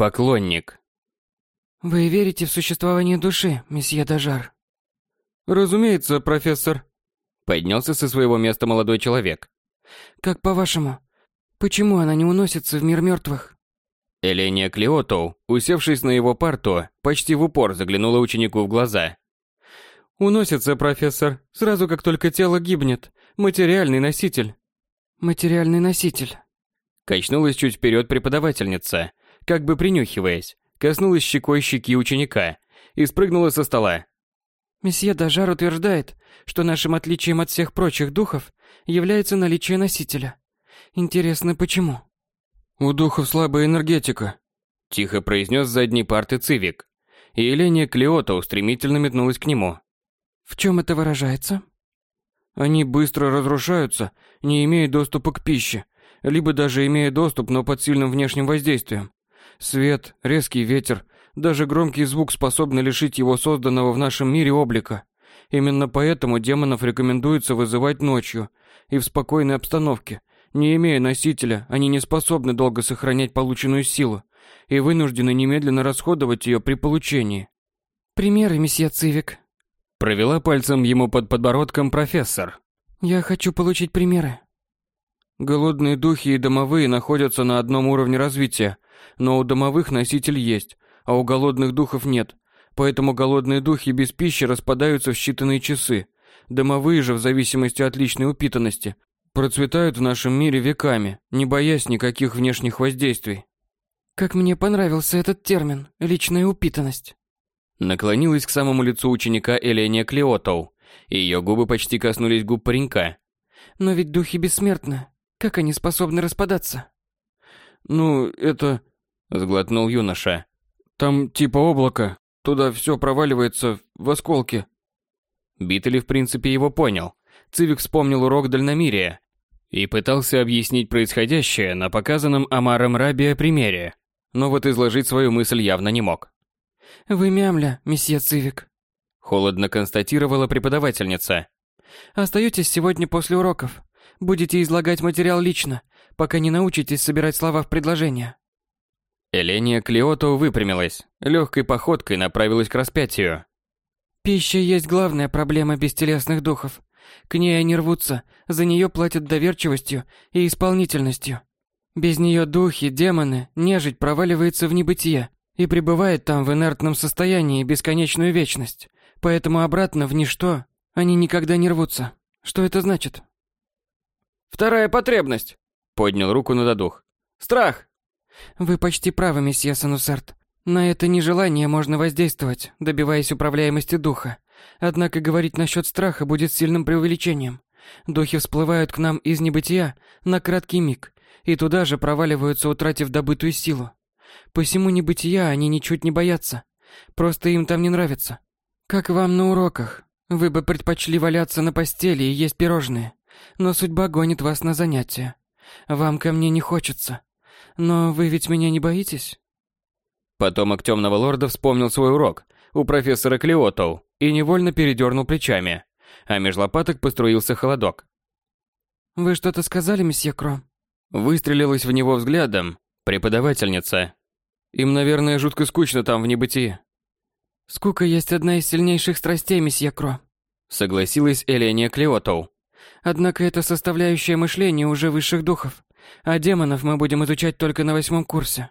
Поклонник. Вы верите в существование души, месье Дажар? Разумеется, профессор. Поднялся со своего места молодой человек. Как по-вашему, почему она не уносится в мир мертвых? Эления Клеотоу, усевшись на его парту, почти в упор заглянула ученику в глаза. «Уносится, профессор, сразу как только тело гибнет. Материальный носитель». «Материальный носитель». Качнулась чуть вперед преподавательница, как бы принюхиваясь, коснулась щекой щеки ученика и спрыгнула со стола. Месье Дажар утверждает, что нашим отличием от всех прочих духов является наличие носителя. Интересно, почему? «У духов слабая энергетика», – тихо произнес с задней парты Цивик. И Еленя Клеота стремительно метнулась к нему. В чем это выражается? Они быстро разрушаются, не имея доступа к пище, либо даже имея доступ, но под сильным внешним воздействием. Свет, резкий ветер, даже громкий звук способны лишить его созданного в нашем мире облика. Именно поэтому демонов рекомендуется вызывать ночью и в спокойной обстановке, не имея носителя, они не способны долго сохранять полученную силу и вынуждены немедленно расходовать ее при получении. Примеры, месье Цивик. Провела пальцем ему под подбородком профессор. Я хочу получить примеры. Голодные духи и домовые находятся на одном уровне развития, но у домовых носитель есть, а у голодных духов нет. Поэтому голодные духи без пищи распадаются в считанные часы. Домовые же, в зависимости от личной упитанности, процветают в нашем мире веками, не боясь никаких внешних воздействий. Как мне понравился этот термин «личная упитанность». Наклонилась к самому лицу ученика Эления Клеотоу, и ее губы почти коснулись губ паренька. Но ведь духи бессмертны. Как они способны распадаться? Ну, это... Сглотнул юноша. Там типа облако. Туда все проваливается в осколки. Битли в принципе его понял. Цивик вспомнил урок дальномерия и пытался объяснить происходящее на показанном Амаром Рабия примере, но вот изложить свою мысль явно не мог. «Вы мямля, месье Цивик», — холодно констатировала преподавательница. «Остаетесь сегодня после уроков. Будете излагать материал лично, пока не научитесь собирать слова в предложения». Эления Клеото выпрямилась, легкой походкой направилась к распятию. «Пища есть главная проблема бестелесных духов. К ней они рвутся, за нее платят доверчивостью и исполнительностью. Без нее духи, демоны, нежить проваливается в небытие и пребывает там в инертном состоянии бесконечную вечность. Поэтому обратно в ничто они никогда не рвутся. Что это значит? Вторая потребность, поднял руку на додух. Страх. Вы почти правы, месье Санусарт. На это нежелание можно воздействовать, добиваясь управляемости духа. Однако говорить насчет страха будет сильным преувеличением. Духи всплывают к нам из небытия на краткий миг, и туда же проваливаются, утратив добытую силу. Посему небытия они ничуть не боятся. Просто им там не нравится. Как вам на уроках. Вы бы предпочли валяться на постели и есть пирожные. Но судьба гонит вас на занятия. Вам ко мне не хочется. Но вы ведь меня не боитесь? Потомок темного лорда вспомнил свой урок у профессора Клеотоу и невольно передернул плечами, а меж лопаток поструился холодок. «Вы что-то сказали, месье Кро?» Выстрелилась в него взглядом преподавательница. Им, наверное, жутко скучно там в небытии. «Скука есть одна из сильнейших страстей, месье Кро», согласилась Эления Клеотоу. «Однако это составляющая мышления уже высших духов, а демонов мы будем изучать только на восьмом курсе.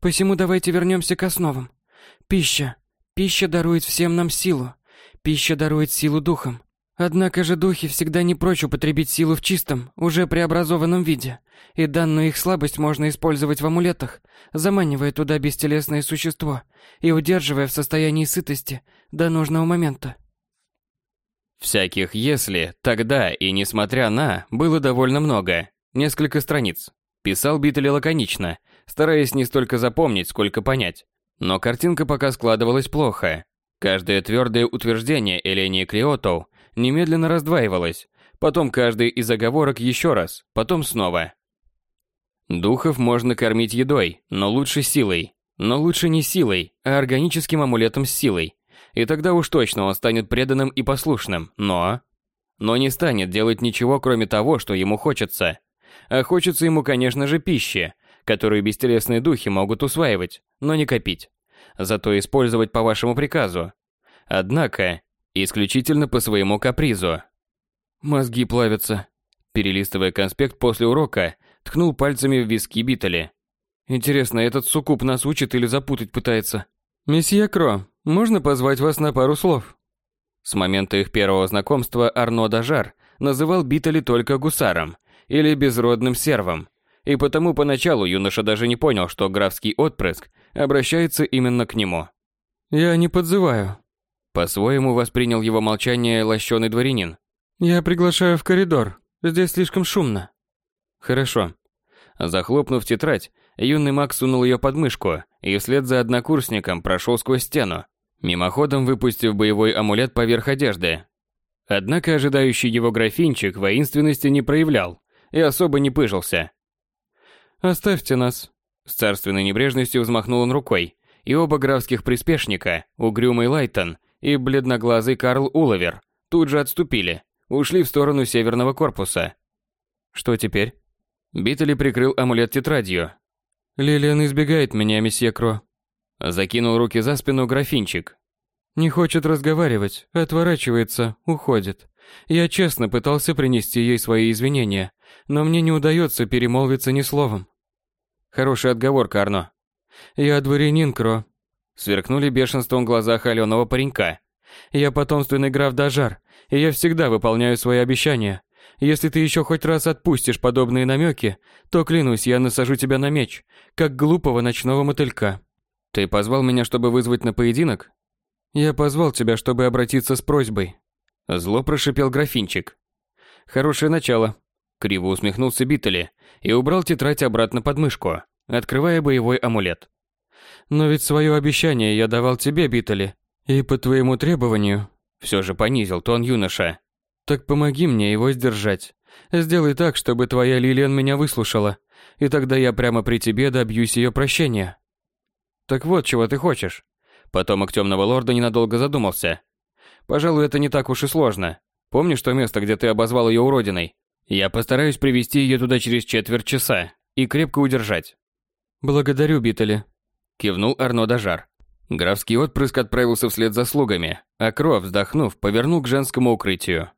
Посему давайте вернемся к основам. Пища. Пища дарует всем нам силу. Пища дарует силу духам. Однако же духи всегда не прочь употребить силу в чистом, уже преобразованном виде, и данную их слабость можно использовать в амулетах, заманивая туда бестелесное существо и удерживая в состоянии сытости до нужного момента. Всяких «если», «тогда» и «несмотря на» было довольно много, несколько страниц. Писал Биттель лаконично, стараясь не столько запомнить, сколько понять. Но картинка пока складывалась плохо. Каждое твердое утверждение Элении Клеотоу немедленно раздваивалось, потом каждый из оговорок еще раз, потом снова. Духов можно кормить едой, но лучше силой. Но лучше не силой, а органическим амулетом с силой. И тогда уж точно он станет преданным и послушным, но... Но не станет делать ничего, кроме того, что ему хочется. А хочется ему, конечно же, пищи, которую бестелесные духи могут усваивать, но не копить. Зато использовать по вашему приказу. Однако, исключительно по своему капризу. Мозги плавятся. Перелистывая конспект после урока, ткнул пальцами в виски Битали. Интересно, этот суккуб нас учит или запутать пытается? Месье Кро, можно позвать вас на пару слов? С момента их первого знакомства Арно Дажар называл Битали только гусаром или безродным сервом, и потому поначалу юноша даже не понял, что графский отпрыск обращается именно к нему. «Я не подзываю», — по-своему воспринял его молчание лощеный дворянин. «Я приглашаю в коридор, здесь слишком шумно». «Хорошо». Захлопнув тетрадь, юный маг сунул ее под мышку и вслед за однокурсником прошел сквозь стену, мимоходом выпустив боевой амулет поверх одежды. Однако ожидающий его графинчик воинственности не проявлял и особо не пыжился. «Оставьте нас», — с царственной небрежностью взмахнул он рукой, и оба графских приспешника, угрюмый Лайтон и бледноглазый Карл Уловер, тут же отступили, ушли в сторону северного корпуса. Что теперь? Биттели прикрыл амулет тетрадью. «Лилиан избегает меня, месье Кро», Закинул руки за спину графинчик. Не хочет разговаривать, отворачивается, уходит. Я честно пытался принести ей свои извинения, но мне не удается перемолвиться ни словом. Хороший отговорка, Арно. Я дворянин, Кро. Сверкнули бешенством глаза холеного паренька. Я потомственный граф Дажар, и я всегда выполняю свои обещания. Если ты еще хоть раз отпустишь подобные намеки, то, клянусь, я насажу тебя на меч, как глупого ночного мотылька. Ты позвал меня, чтобы вызвать на поединок? Я позвал тебя, чтобы обратиться с просьбой. Зло прошипел графинчик. Хорошее начало. Криво усмехнулся Биттели и убрал тетрадь обратно под мышку, открывая боевой амулет. Но ведь свое обещание я давал тебе, Биттели, и по твоему требованию. Все же понизил тон юноша. Так помоги мне его сдержать. Сделай так, чтобы твоя Лилиан меня выслушала, и тогда я прямо при тебе добьюсь ее прощения. Так вот, чего ты хочешь. Потомок темного лорда ненадолго задумался. Пожалуй, это не так уж и сложно. Помнишь то место, где ты обозвал ее уродиной? Я постараюсь привести ее туда через четверть часа и крепко удержать. Благодарю, Биттели. Кивнул Арно Дажар. Графский отпрыск отправился вслед за слугами, а Кро, вздохнув, повернул к женскому укрытию.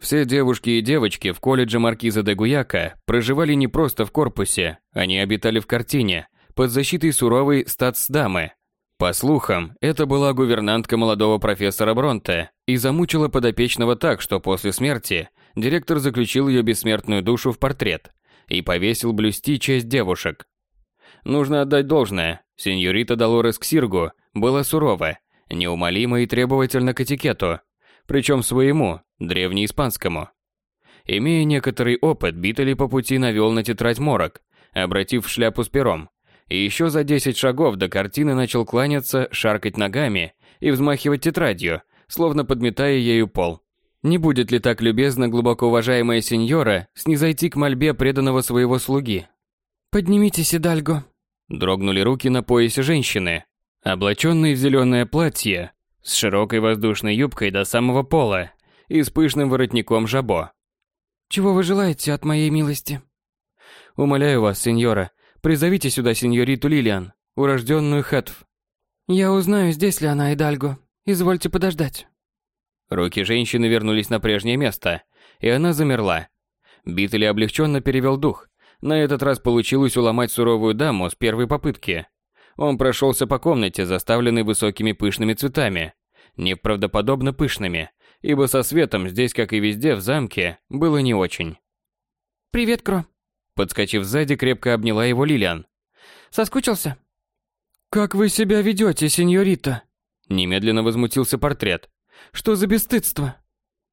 Все девушки и девочки в колледже Маркиза де Гуяка проживали не просто в корпусе, они обитали в картине, под защитой суровой статсдамы. По слухам, это была гувернантка молодого профессора Бронте и замучила подопечного так, что после смерти директор заключил ее бессмертную душу в портрет и повесил блюсти честь девушек. Нужно отдать должное, сеньорита Долорес Ксиргу была сурова, неумолима и требовательна к этикету, причем своему, древнеиспанскому. Имея некоторый опыт, Биттели по пути навел на тетрадь морок, обратив шляпу с пером, и еще за 10 шагов до картины начал кланяться, шаркать ногами и взмахивать тетрадью, словно подметая ею пол. Не будет ли так любезно глубоко уважаемая сеньора снизойти к мольбе преданного своего слуги? «Поднимитесь, Идальго!» Дрогнули руки на поясе женщины, облаченной в зеленое платье, с широкой воздушной юбкой до самого пола и с пышным воротником жабо. «Чего вы желаете от моей милости?» «Умоляю вас, сеньора, Призовите сюда сеньориту Лилиан, урожденную Хэтф. Я узнаю, здесь ли она, Идальго. Извольте подождать. Руки женщины вернулись на прежнее место, и она замерла. Битли облегченно перевел дух. На этот раз получилось уломать суровую даму с первой попытки. Он прошелся по комнате, заставленной высокими пышными цветами. Неправдоподобно пышными, ибо со светом здесь, как и везде в замке, было не очень. «Привет, Кро», Подскочив сзади, крепко обняла его Лилиан. «Соскучился?» «Как вы себя ведете, сеньорита?» Немедленно возмутился портрет. «Что за бесстыдство?»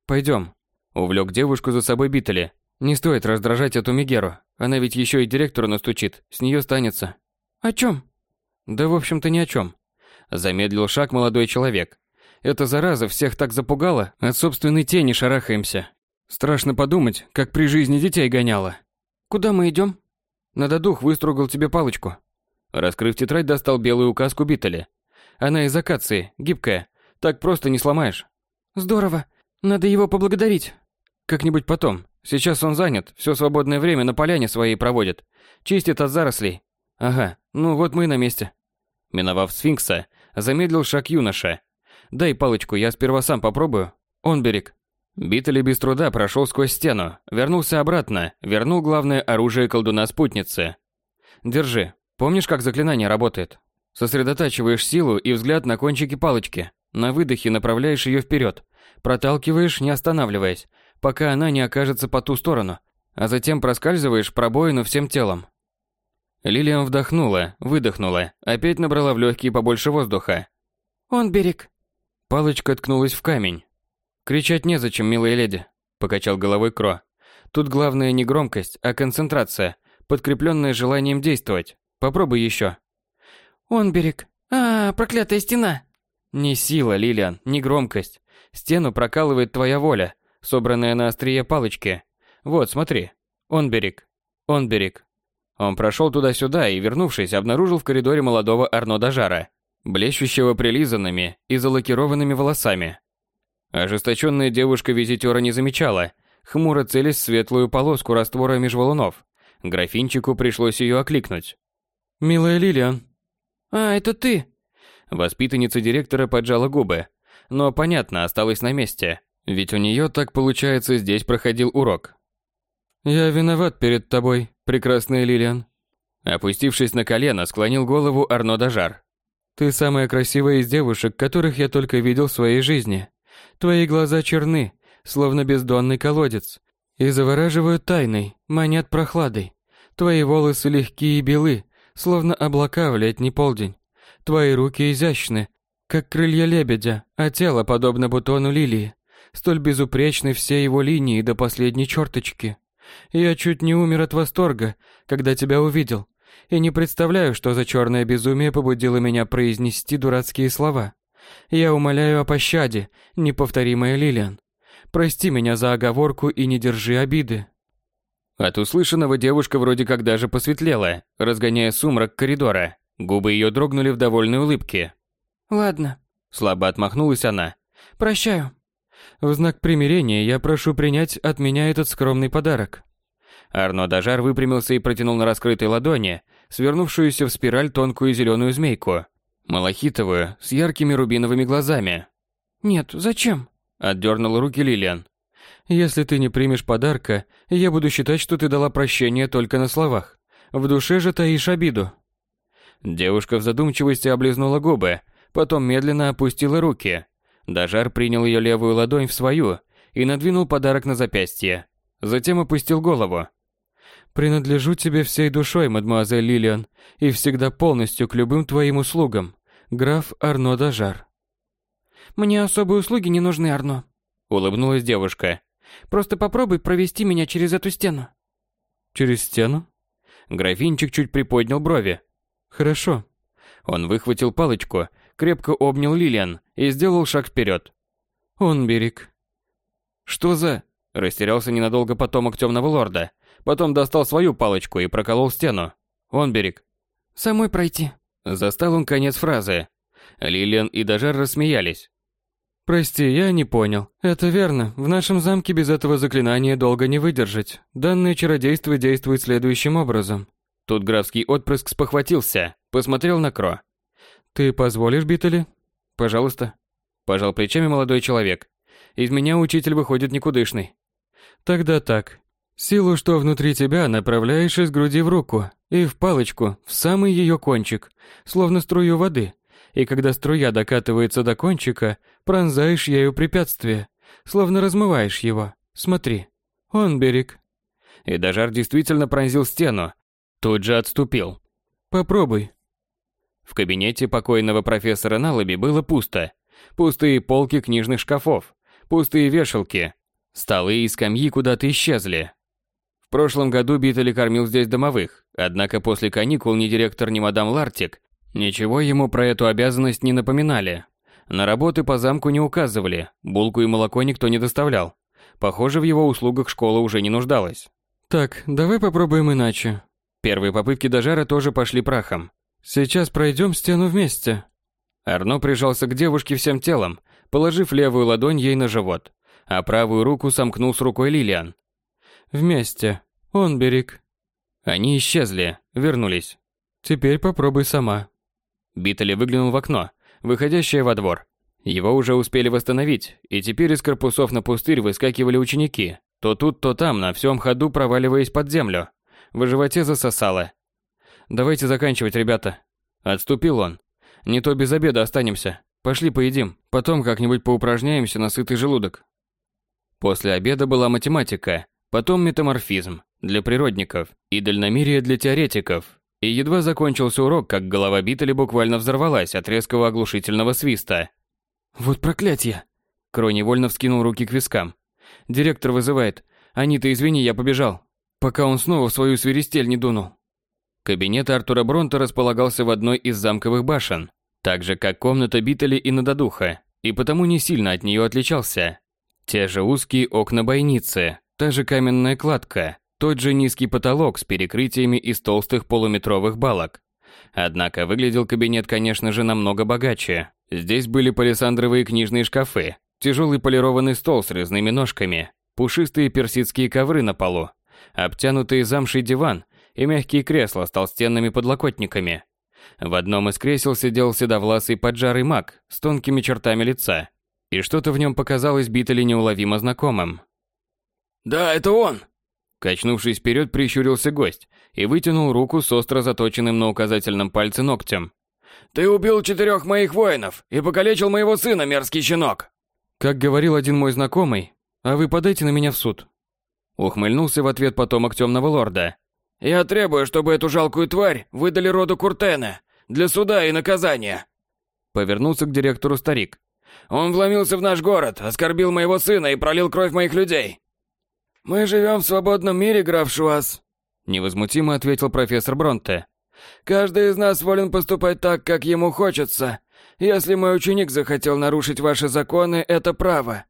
«Пойдем». Увлек девушку за собой Биттели. Не стоит раздражать эту Мегеру. Она ведь еще и директору настучит. С нее станется. «О чем?» «Да в общем-то ни о чем». Замедлил шаг молодой человек. Эта зараза всех так запугала, от собственной тени шарахаемся. Страшно подумать, как при жизни детей гоняла. Куда мы идем? Надо дух выстругал тебе палочку. Раскрыв тетрадь, достал белую указку Биттеля. Она из акации, гибкая. Так просто не сломаешь. Здорово. Надо его поблагодарить. Как-нибудь потом. Сейчас он занят, все свободное время на поляне своей проводит. Чистит от зарослей. Ага, ну вот мы и на месте. Миновав сфинкса, замедлил шаг юноша. Дай палочку, я сперва сам попробую. Он берег. Битали без труда прошел сквозь стену, вернулся обратно, вернул главное оружие колдуна-спутницы. Держи. Помнишь, как заклинание работает? Сосредотачиваешь силу и взгляд на кончике палочки. На выдохе направляешь ее вперед. Проталкиваешь, не останавливаясь, пока она не окажется по ту сторону, а затем проскальзываешь пробоину всем телом. Лилиан вдохнула, выдохнула, опять набрала в легкие побольше воздуха. «Он берег». Палочка ткнулась в камень. «Кричать незачем, милая леди», – покачал головой Кро. «Тут главное не громкость, а концентрация, подкрепленная желанием действовать. Попробуй еще». «Он берег. А, проклятая стена!» «Не сила, Лилиан, не громкость. Стену прокалывает твоя воля, собранная на острие палочки. Вот, смотри. Он берег. Он берег. Он прошел туда-сюда и, вернувшись, обнаружил в коридоре молодого Арно Дажара, блещущего прилизанными и залакированными волосами. Ожесточенная девушка визитера не замечала, хмуро целясь в светлую полоску раствора межвалунов. Графинчику пришлось ее окликнуть. «Милая Лилиан». «А, это ты?» Воспитанница директора поджала губы, но, понятно, осталась на месте, ведь у нее так получается здесь проходил урок. «Я виноват перед тобой, прекрасная Лилиан». Опустившись на колено, склонил голову Арно Дажар. «Ты самая красивая из девушек, которых я только видел в своей жизни. Твои глаза черны, словно бездонный колодец, и завораживают тайной, манят прохладой. Твои волосы легкие и белы, словно облака в летний полдень. Твои руки изящны, как крылья лебедя, а тело подобно бутону лилии, столь безупречны все его линии до последней черточки. Я чуть не умер от восторга, когда тебя увидел, и не представляю, что за черное безумие побудило меня произнести дурацкие слова. Я умоляю о пощаде, неповторимая Лилиан. Прости меня за оговорку и не держи обиды. От услышанного девушка вроде как даже посветлела, разгоняя сумрак коридора. Губы ее дрогнули в довольной улыбке. «Ладно», – слабо отмахнулась она. «Прощаю». В знак примирения я прошу принять от меня этот скромный подарок. Арно Дажар выпрямился и протянул на раскрытой ладони свернувшуюся в спираль тонкую зеленую змейку, малахитовую, с яркими рубиновыми глазами. «Нет, зачем?» – отдернула руки Лилиан. «Если ты не примешь подарка, я буду считать, что ты дала прощение только на словах. В душе же таишь обиду». Девушка в задумчивости облизнула губы, потом медленно опустила руки. Дажар принял ее левую ладонь в свою и надвинул подарок на запястье. Затем опустил голову. «Принадлежу тебе всей душой, мадемуазель Лилиан, и всегда полностью к любым твоим услугам, граф Арно Дажар». «Мне особые услуги не нужны, Арно», — улыбнулась девушка. «Просто попробуй провести меня через эту стену». «Через стену?» Графинчик чуть приподнял брови. «Хорошо». Он выхватил палочку, крепко обнял Лилиан и сделал шаг вперед. «Он берег». «Что за...» Растерялся ненадолго потомок темного лорда. Потом достал свою палочку и проколол стену. Он берег. «Самой пройти». Застал он конец фразы. Лилиан и Дажар рассмеялись. «Прости, я не понял. Это верно. В нашем замке без этого заклинания долго не выдержать. Данное чародейство действует следующим образом». Тут графский отпрыск спохватился, посмотрел на Кро. «Ты позволишь, Биттели?» «Пожалуйста». Пожал плечами молодой человек. «Из меня учитель выходит никудышный». «Тогда так. Силу, что внутри тебя, направляешь из груди в руку и в палочку, в самый ее кончик, словно струю воды. И когда струя докатывается до кончика, пронзаешь ею препятствие, словно размываешь его. Смотри. Он берег». И Дажар действительно пронзил стену. Тут же отступил. «Попробуй», в кабинете покойного профессора Налаби было пусто. Пустые полки книжных шкафов, пустые вешалки, столы и скамьи куда-то исчезли. В прошлом году Биттели кормил здесь домовых, однако после каникул ни директор, ни мадам Лартик ничего ему про эту обязанность не напоминали. На работы по замку не указывали, булку и молоко никто не доставлял. Похоже, в его услугах школа уже не нуждалась. «Так, давай попробуем иначе». Первые попытки Дожара тоже пошли прахом. Сейчас пройдем стену вместе. Арно прижался к девушке всем телом, положив левую ладонь ей на живот, а правую руку сомкнул с рукой Лилиан. Вместе. Он берег. Они исчезли, вернулись. Теперь попробуй сама. Биттель выглянул в окно, выходящее во двор. Его уже успели восстановить, и теперь из корпусов на пустырь выскакивали ученики, то тут, то там, на всем ходу проваливаясь под землю. В животе засосало. «Давайте заканчивать, ребята». Отступил он. «Не то без обеда останемся. Пошли поедим, потом как-нибудь поупражняемся на сытый желудок». После обеда была математика, потом метаморфизм для природников и дальномерие для теоретиков. И едва закончился урок, как голова Биттеля буквально взорвалась от резкого оглушительного свиста. «Вот проклятие!» Кро невольно вскинул руки к вискам. «Директор вызывает. Анита, извини, я побежал. Пока он снова в свою свиристель не дунул». Кабинет Артура Бронта располагался в одной из замковых башен, так же, как комната Биттеля и Нададуха, и потому не сильно от нее отличался. Те же узкие окна бойницы, та же каменная кладка, тот же низкий потолок с перекрытиями из толстых полуметровых балок. Однако выглядел кабинет, конечно же, намного богаче. Здесь были палисандровые книжные шкафы, тяжелый полированный стол с резными ножками, пушистые персидские ковры на полу, обтянутый замшей диван и мягкие кресла с толстенными подлокотниками. В одном из кресел сидел седовласый поджарый маг с тонкими чертами лица, и что-то в нем показалось Биттеле неуловимо знакомым. «Да, это он!» Качнувшись вперед, прищурился гость и вытянул руку с остро заточенным на указательном пальце ногтем. Ты убил четырех моих воинов и покалечил моего сына, мерзкий щенок. Как говорил один мой знакомый, а вы подайте на меня в суд. Ухмыльнулся в ответ потомок темного лорда. Я требую, чтобы эту жалкую тварь выдали роду Куртена для суда и наказания. Повернулся к директору старик. Он вломился в наш город, оскорбил моего сына и пролил кровь моих людей. Мы живем в свободном мире, граф Шуас. Невозмутимо ответил профессор Бронте. Каждый из нас волен поступать так, как ему хочется. Если мой ученик захотел нарушить ваши законы, это право.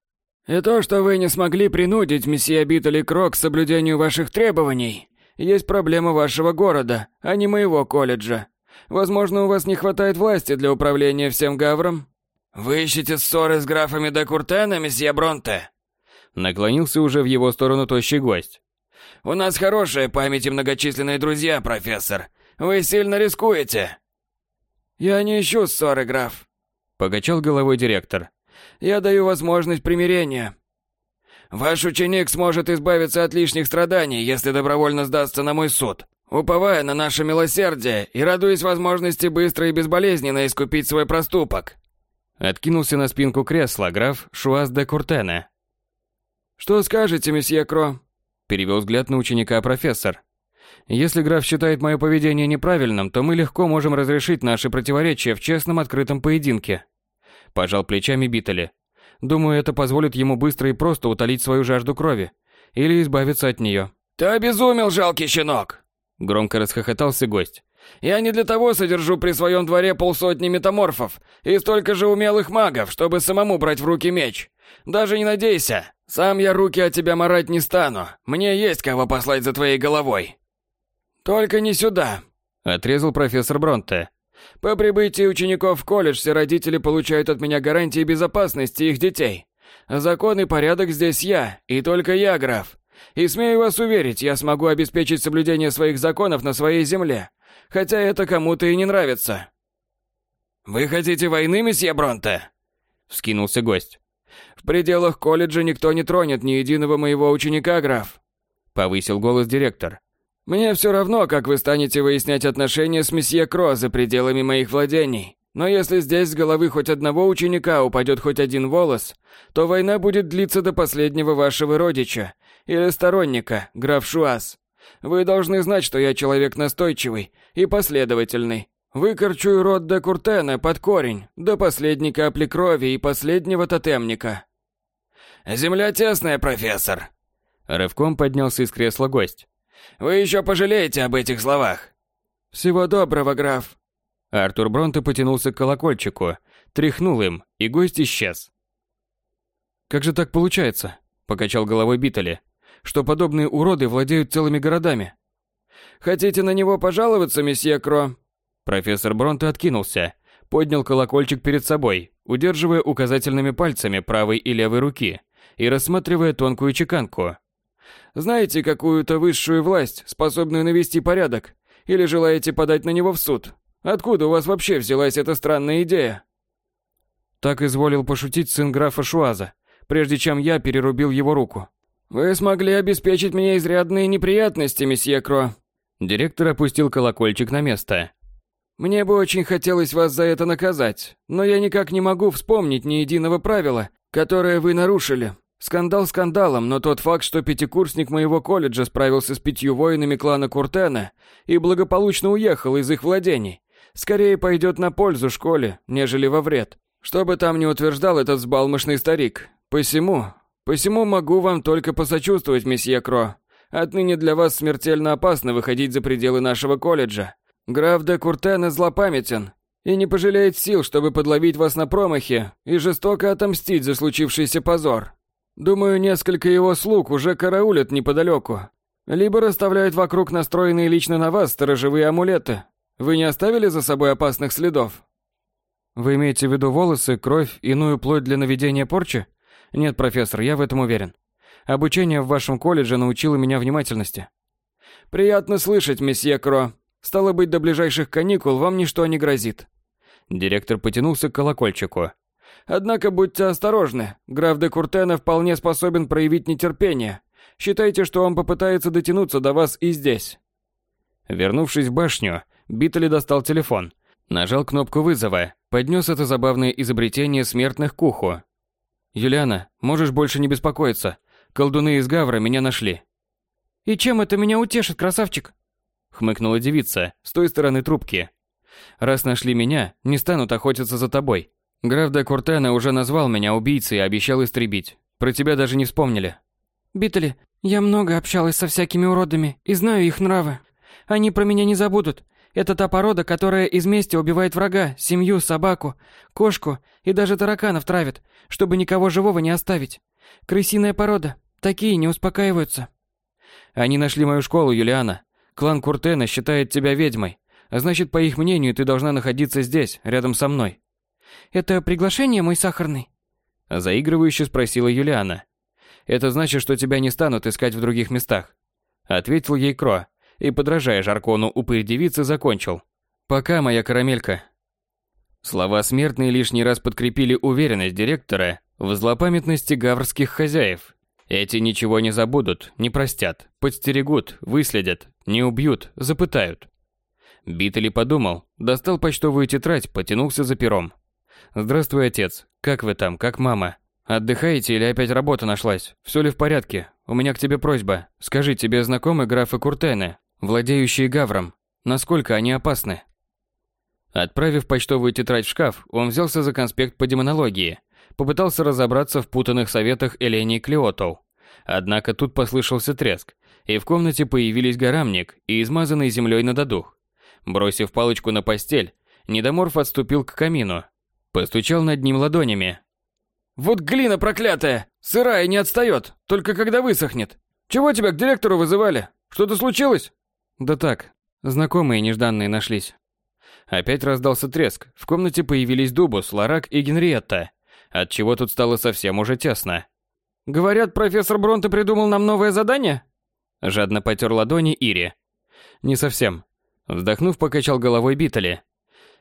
И то, что вы не смогли принудить месье Биттель Крок к соблюдению ваших требований, есть проблема вашего города, а не моего колледжа. Возможно, у вас не хватает власти для управления всем Гавром? Вы ищете ссоры с графами де Куртена, месье Бронте? Наклонился уже в его сторону тощий гость. У нас хорошая память и многочисленные друзья, профессор. Вы сильно рискуете. Я не ищу ссоры, граф. Покачал головой директор. Я даю возможность примирения. Ваш ученик сможет избавиться от лишних страданий, если добровольно сдастся на мой суд, уповая на наше милосердие и радуясь возможности быстро и безболезненно искупить свой проступок. Откинулся на спинку кресла граф Шуаз де Куртена. «Что скажете, месье Кро?» Перевел взгляд на ученика профессор. Если граф считает мое поведение неправильным, то мы легко можем разрешить наши противоречия в честном открытом поединке. Пожал плечами Биттели. Думаю, это позволит ему быстро и просто утолить свою жажду крови. Или избавиться от нее. «Ты обезумел, жалкий щенок!» Громко расхохотался гость. «Я не для того содержу при своем дворе полсотни метаморфов и столько же умелых магов, чтобы самому брать в руки меч. Даже не надейся, сам я руки от тебя марать не стану. Мне есть кого послать за твоей головой. «Только не сюда», — отрезал профессор Бронте. «По прибытии учеников в колледж все родители получают от меня гарантии безопасности их детей. Закон и порядок здесь я, и только я, граф. И смею вас уверить, я смогу обеспечить соблюдение своих законов на своей земле, хотя это кому-то и не нравится». «Вы хотите войны, месье Бронте?» — вскинулся гость. «В пределах колледжа никто не тронет ни единого моего ученика, граф», — повысил голос директор. Мне все равно, как вы станете выяснять отношения с месье Кро за пределами моих владений. Но если здесь с головы хоть одного ученика упадет хоть один волос, то война будет длиться до последнего вашего родича или сторонника, граф Шуас. Вы должны знать, что я человек настойчивый и последовательный. Выкорчую род до Куртена под корень, до последней капли крови и последнего тотемника. «Земля тесная, профессор!» Рывком поднялся из кресла гость. Вы еще пожалеете об этих словах. Всего доброго, граф. Артур Бронте потянулся к колокольчику, тряхнул им, и гость исчез. Как же так получается? покачал головой Биттели, что подобные уроды владеют целыми городами. Хотите на него пожаловаться, месье Кро? Профессор Бронте откинулся, поднял колокольчик перед собой, удерживая указательными пальцами правой и левой руки и рассматривая тонкую чеканку. Знаете какую-то высшую власть, способную навести порядок? Или желаете подать на него в суд? Откуда у вас вообще взялась эта странная идея?» Так изволил пошутить сын графа Шуаза, прежде чем я перерубил его руку. «Вы смогли обеспечить мне изрядные неприятности, месье Кро». Директор опустил колокольчик на место. «Мне бы очень хотелось вас за это наказать, но я никак не могу вспомнить ни единого правила, которое вы нарушили. Скандал скандалом, но тот факт, что пятикурсник моего колледжа справился с пятью воинами клана Куртена и благополучно уехал из их владений, скорее пойдет на пользу школе, нежели во вред. Что бы там ни утверждал этот взбалмошный старик. Посему, посему могу вам только посочувствовать, месье Кро. Отныне для вас смертельно опасно выходить за пределы нашего колледжа. Граф де Куртен злопамятен и не пожалеет сил, чтобы подловить вас на промахе и жестоко отомстить за случившийся позор. Думаю, несколько его слуг уже караулят неподалеку. Либо расставляют вокруг настроенные лично на вас сторожевые амулеты. Вы не оставили за собой опасных следов? Вы имеете в виду волосы, кровь, иную плоть для наведения порчи? Нет, профессор, я в этом уверен. Обучение в вашем колледже научило меня внимательности. Приятно слышать, месье Кро. Стало быть, до ближайших каникул вам ничто не грозит. Директор потянулся к колокольчику. Однако будьте осторожны. Граф де Куртена вполне способен проявить нетерпение. Считайте, что он попытается дотянуться до вас и здесь. Вернувшись в башню, Биттли достал телефон, нажал кнопку вызова, поднес это забавное изобретение смертных к уху. «Юлиана, можешь больше не беспокоиться. Колдуны из Гавра меня нашли». «И чем это меня утешит, красавчик?» Хмыкнула девица с той стороны трубки. «Раз нашли меня, не станут охотиться за тобой. Граф де Куртена уже назвал меня убийцей и обещал истребить. Про тебя даже не вспомнили». «Биттли, я много общалась со всякими уродами и знаю их нравы. Они про меня не забудут. Это та порода, которая из мести убивает врага, семью, собаку, кошку и даже тараканов травит, чтобы никого живого не оставить. Крысиная порода. Такие не успокаиваются. Они нашли мою школу, Юлиана. Клан Куртена считает тебя ведьмой. А значит, по их мнению, ты должна находиться здесь, рядом со мной. Это приглашение, мой сахарный? Заигрывающе спросила Юлиана. Это значит, что тебя не станут искать в других местах. Ответил ей Кро и, подражая Жаркону упырь девицы, закончил. «Пока, моя карамелька». Слова смертные лишний раз подкрепили уверенность директора в злопамятности гаврских хозяев. Эти ничего не забудут, не простят, подстерегут, выследят, не убьют, запытают. Битли подумал, достал почтовую тетрадь, потянулся за пером. «Здравствуй, отец. Как вы там, как мама? Отдыхаете или опять работа нашлась? Все ли в порядке? У меня к тебе просьба. Скажи, тебе знакомы графы Куртены, владеющие гавром? Насколько они опасны?» Отправив почтовую тетрадь в шкаф, он взялся за конспект по демонологии, попытался разобраться в путанных советах Элении Клеотов. Однако тут послышался треск, и в комнате появились горамник и измазанный землей надодух. Бросив палочку на постель, недоморф отступил к камину, постучал над ним ладонями. «Вот глина проклятая! Сырая не отстает, только когда высохнет. Чего тебя к директору вызывали? Что-то случилось?» «Да так, знакомые нежданные нашлись». Опять раздался треск. В комнате появились Дубус, Ларак и Генриетта. Отчего тут стало совсем уже тесно. «Говорят, профессор Бронте придумал нам новое задание?» Жадно потер ладони Ири. «Не совсем». Вздохнув, покачал головой Биттели.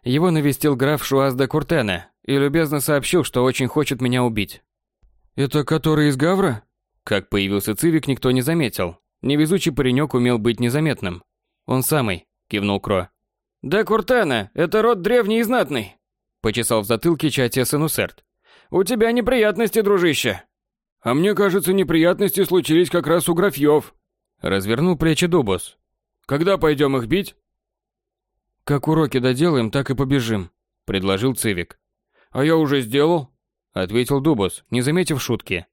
Его навестил граф Шуаз де Куртене и любезно сообщил, что очень хочет меня убить. «Это который из Гавра?» Как появился Цивик, никто не заметил. Невезучий паренек умел быть незаметным. «Он самый», — кивнул Кро. «Да Куртена, это род древний и знатный», — почесал в затылке Чатия Санусерт. «У тебя неприятности, дружище». «А мне кажется, неприятности случились как раз у графьев», — развернул плечи Дубус. «Когда пойдем их бить?» «Как уроки доделаем, так и побежим», — предложил Цивик. «А я уже сделал», — ответил Дубус, не заметив шутки.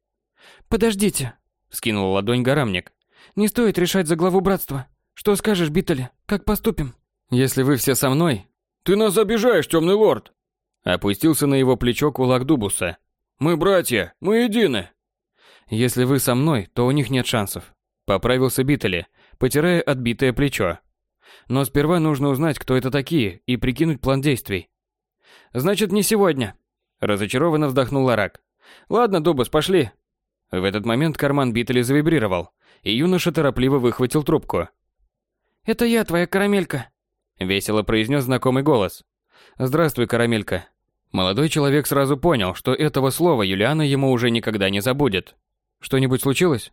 «Подождите», — скинул ладонь горамник. «Не стоит решать за главу братства. Что скажешь, Биттеле? Как поступим?» «Если вы все со мной...» «Ты нас обижаешь, темный лорд!» Опустился на его плечо кулак Дубуса. «Мы братья, мы едины!» «Если вы со мной, то у них нет шансов», — поправился Биттеле, потирая отбитое плечо. «Но сперва нужно узнать, кто это такие, и прикинуть план действий». «Значит, не сегодня», — разочарованно вздохнул Ларак. «Ладно, Дубус, пошли». В этот момент карман Биттеле завибрировал, и юноша торопливо выхватил трубку. «Это я, твоя карамелька», — весело произнес знакомый голос. «Здравствуй, карамелька». Молодой человек сразу понял, что этого слова Юлиана ему уже никогда не забудет. «Что-нибудь случилось?»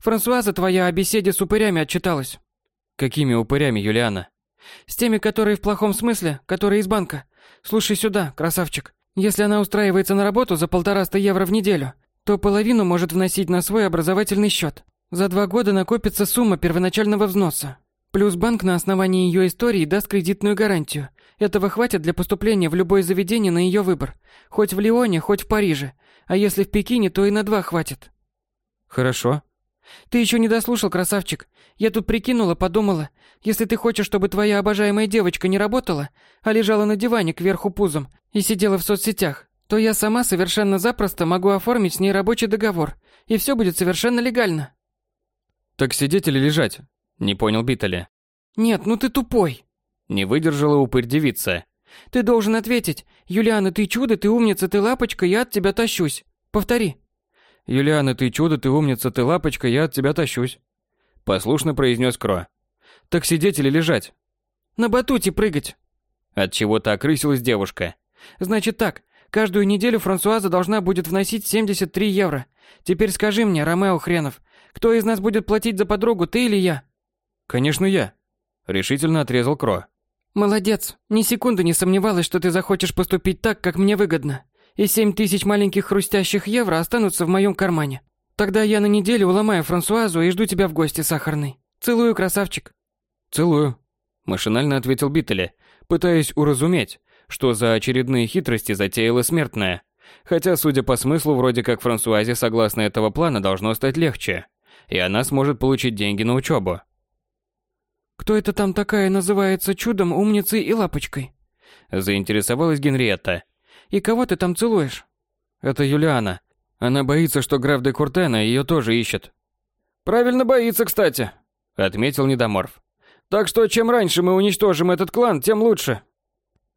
«Франсуаза твоя о беседе с упырями отчиталась». «Какими упырями, Юлиана?» «С теми, которые в плохом смысле, которые из банка. Слушай сюда, красавчик. Если она устраивается на работу за полтораста евро в неделю, то половину может вносить на свой образовательный счет. За два года накопится сумма первоначального взноса. Плюс банк на основании ее истории даст кредитную гарантию. Этого хватит для поступления в любое заведение на ее выбор. Хоть в Лионе, хоть в Париже. А если в Пекине, то и на два хватит. Хорошо. Ты еще не дослушал, красавчик. Я тут прикинула, подумала. Если ты хочешь, чтобы твоя обожаемая девочка не работала, а лежала на диване кверху пузом и сидела в соцсетях, то я сама совершенно запросто могу оформить с ней рабочий договор, и все будет совершенно легально. Так сидеть или лежать? Не понял Битали. Нет, ну ты тупой. Не выдержала упырь девица. Ты должен ответить. Юлиана, ты чудо, ты умница, ты лапочка, я от тебя тащусь. Повтори. Юлиана, ты чудо, ты умница, ты лапочка, я от тебя тащусь. Послушно произнес Кро. Так сидеть или лежать? На батуте прыгать. От чего-то окрысилась девушка. Значит так, каждую неделю Франсуаза должна будет вносить 73 евро. Теперь скажи мне, Ромео хренов, кто из нас будет платить за подругу, ты или я? Конечно, я. Решительно отрезал Кро. Молодец. Ни секунды не сомневалась, что ты захочешь поступить так, как мне выгодно. И семь тысяч маленьких хрустящих евро останутся в моем кармане. Тогда я на неделю уломаю Франсуазу и жду тебя в гости, сахарный. Целую, красавчик. Целую. Машинально ответил Биттеле, пытаясь уразуметь, что за очередные хитрости затеяла смертная. Хотя, судя по смыслу, вроде как Франсуазе согласно этого плана должно стать легче, и она сможет получить деньги на учебу. «Кто это там такая называется чудом, умницей и лапочкой?» Заинтересовалась Генриетта. «И кого ты там целуешь?» «Это Юлиана. Она боится, что граф де Куртена ее тоже ищет». «Правильно боится, кстати», — отметил Недоморф. «Так что чем раньше мы уничтожим этот клан, тем лучше».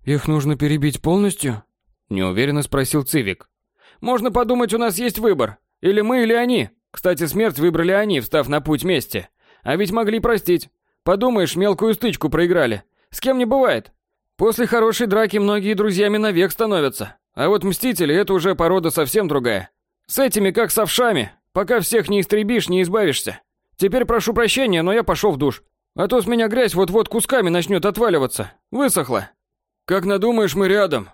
«Их нужно перебить полностью?» Неуверенно спросил Цивик. «Можно подумать, у нас есть выбор. Или мы, или они. Кстати, смерть выбрали они, встав на путь вместе. А ведь могли простить. Подумаешь, мелкую стычку проиграли. С кем не бывает. После хорошей драки многие друзьями навек становятся. А вот мстители – это уже порода совсем другая. С этими как с овшами. Пока всех не истребишь, не избавишься. Теперь прошу прощения, но я пошел в душ. А то с меня грязь вот-вот кусками начнет отваливаться. Высохла. Как надумаешь, мы рядом.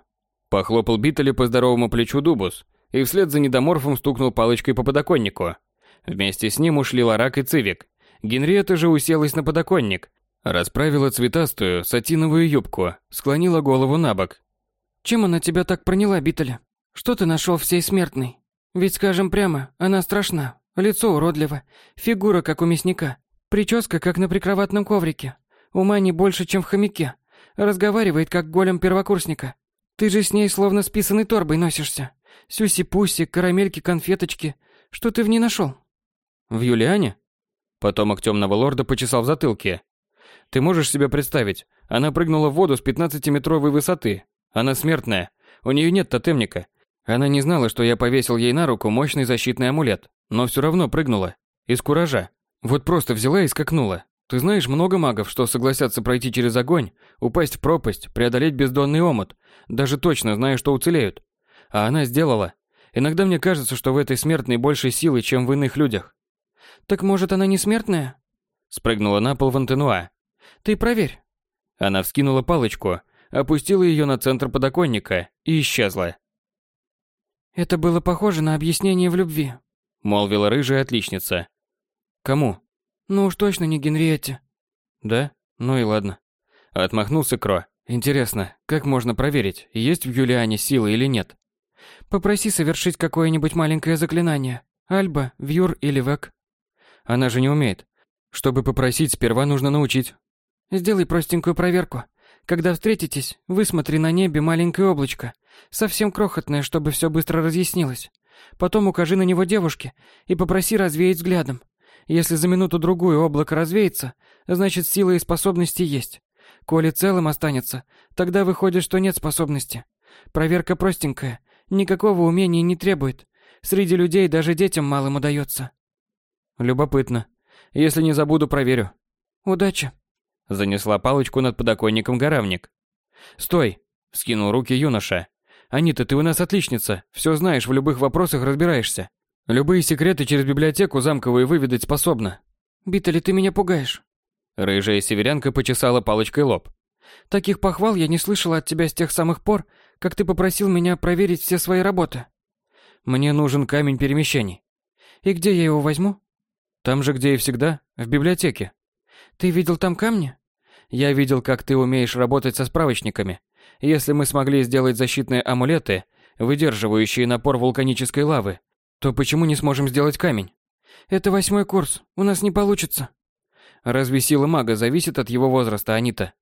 Похлопал Биттеле по здоровому плечу Дубус и вслед за недоморфом стукнул палочкой по подоконнику. Вместе с ним ушли Ларак и Цивик. Генриетта же уселась на подоконник, расправила цветастую сатиновую юбку, склонила голову на бок. «Чем она тебя так проняла, Биттеле? Что ты нашел всей смертной? Ведь, скажем прямо, она страшна, лицо уродливо, фигура как у мясника, прическа как на прикроватном коврике, ума не больше, чем в хомяке, разговаривает как голем первокурсника, ты же с ней словно с торбой носишься. Сюси-пуси, карамельки, конфеточки. Что ты в ней нашел? В Юлиане? Потомок темного лорда почесал в затылке. Ты можешь себе представить, она прыгнула в воду с 15-метровой высоты. Она смертная. У нее нет тотемника. Она не знала, что я повесил ей на руку мощный защитный амулет, но все равно прыгнула. Из куража. Вот просто взяла и скакнула. Ты знаешь много магов, что согласятся пройти через огонь, упасть в пропасть, преодолеть бездонный омут, даже точно зная, что уцелеют. А она сделала. Иногда мне кажется, что в этой смертной больше силы, чем в иных людях. Так может, она не смертная? Спрыгнула на пол Вантенуа. Ты проверь. Она вскинула палочку, опустила ее на центр подоконника и исчезла. Это было похоже на объяснение в любви, молвила рыжая отличница. Кому? Ну уж точно не Генриетте. Да? Ну и ладно. Отмахнулся Кро. Интересно, как можно проверить, есть в Юлиане силы или нет? Попроси совершить какое-нибудь маленькое заклинание. Альба, Вьюр или Век. Она же не умеет. Чтобы попросить, сперва нужно научить. Сделай простенькую проверку. Когда встретитесь, высмотри на небе маленькое облачко, совсем крохотное, чтобы все быстро разъяснилось. Потом укажи на него девушке и попроси развеять взглядом. Если за минуту-другую облако развеется, значит сила и способности есть. Коли целым останется, тогда выходит, что нет способности. Проверка простенькая, никакого умения не требует. Среди людей даже детям малым удается. Любопытно. Если не забуду, проверю. Удачи. Занесла палочку над подоконником горавник. Стой! Скинул руки юноша. Анита, ты у нас отличница. Все знаешь, в любых вопросах разбираешься. Любые секреты через библиотеку замковые выведать способна. Битали, ты меня пугаешь. Рыжая северянка почесала палочкой лоб. Таких похвал я не слышала от тебя с тех самых пор, как ты попросил меня проверить все свои работы. Мне нужен камень перемещений. И где я его возьму? Там же, где и всегда, в библиотеке. Ты видел там камни? Я видел, как ты умеешь работать со справочниками. Если мы смогли сделать защитные амулеты, выдерживающие напор вулканической лавы, то почему не сможем сделать камень? Это восьмой курс, у нас не получится. Разве сила мага зависит от его возраста, Анита?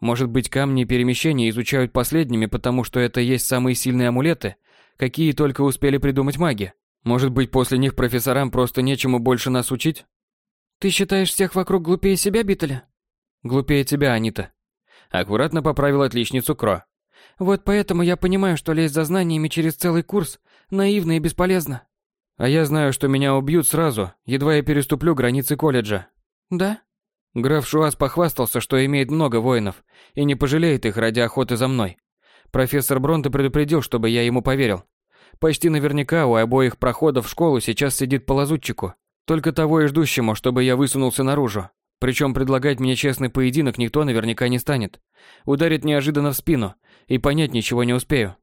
Может быть, камни перемещения изучают последними, потому что это есть самые сильные амулеты, какие только успели придумать маги? Может быть, после них профессорам просто нечему больше нас учить? Ты считаешь всех вокруг глупее себя, Биталя? Глупее тебя, Анита. Аккуратно поправил отличницу Кро. Вот поэтому я понимаю, что лезть за знаниями через целый курс наивно и бесполезно. А я знаю, что меня убьют сразу, едва я переступлю границы колледжа. Да? Граф Шуас похвастался, что имеет много воинов и не пожалеет их ради охоты за мной. Профессор Бронте предупредил, чтобы я ему поверил. Почти наверняка у обоих проходов в школу сейчас сидит по лазутчику. Только того и ждущему, чтобы я высунулся наружу. Причем предлагать мне честный поединок никто наверняка не станет. Ударит неожиданно в спину, и понять ничего не успею.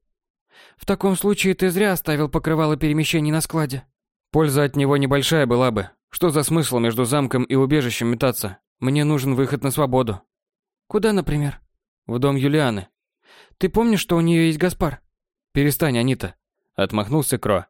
В таком случае ты зря оставил покрывало перемещений на складе. Польза от него небольшая была бы. Что за смысл между замком и убежищем метаться? Мне нужен выход на свободу. Куда, например? В дом Юлианы. Ты помнишь, что у нее есть Гаспар? Перестань, Анита. Отмахнулся Кро.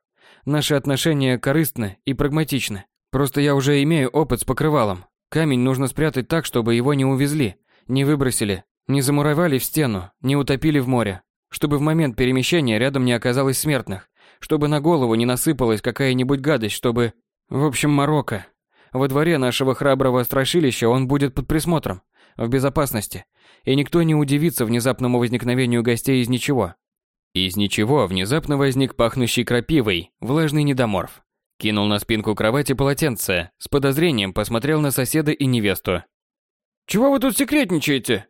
Наши отношения корыстны и прагматичны. Просто я уже имею опыт с покрывалом. Камень нужно спрятать так, чтобы его не увезли, не выбросили, не замуровали в стену, не утопили в море. Чтобы в момент перемещения рядом не оказалось смертных. Чтобы на голову не насыпалась какая-нибудь гадость, чтобы... В общем, Марокко. Во дворе нашего храброго страшилища он будет под присмотром, в безопасности. И никто не удивится внезапному возникновению гостей из ничего. Из ничего внезапно возник пахнущий крапивой, влажный недоморф. Кинул на спинку кровати полотенце, с подозрением посмотрел на соседа и невесту. «Чего вы тут секретничаете?»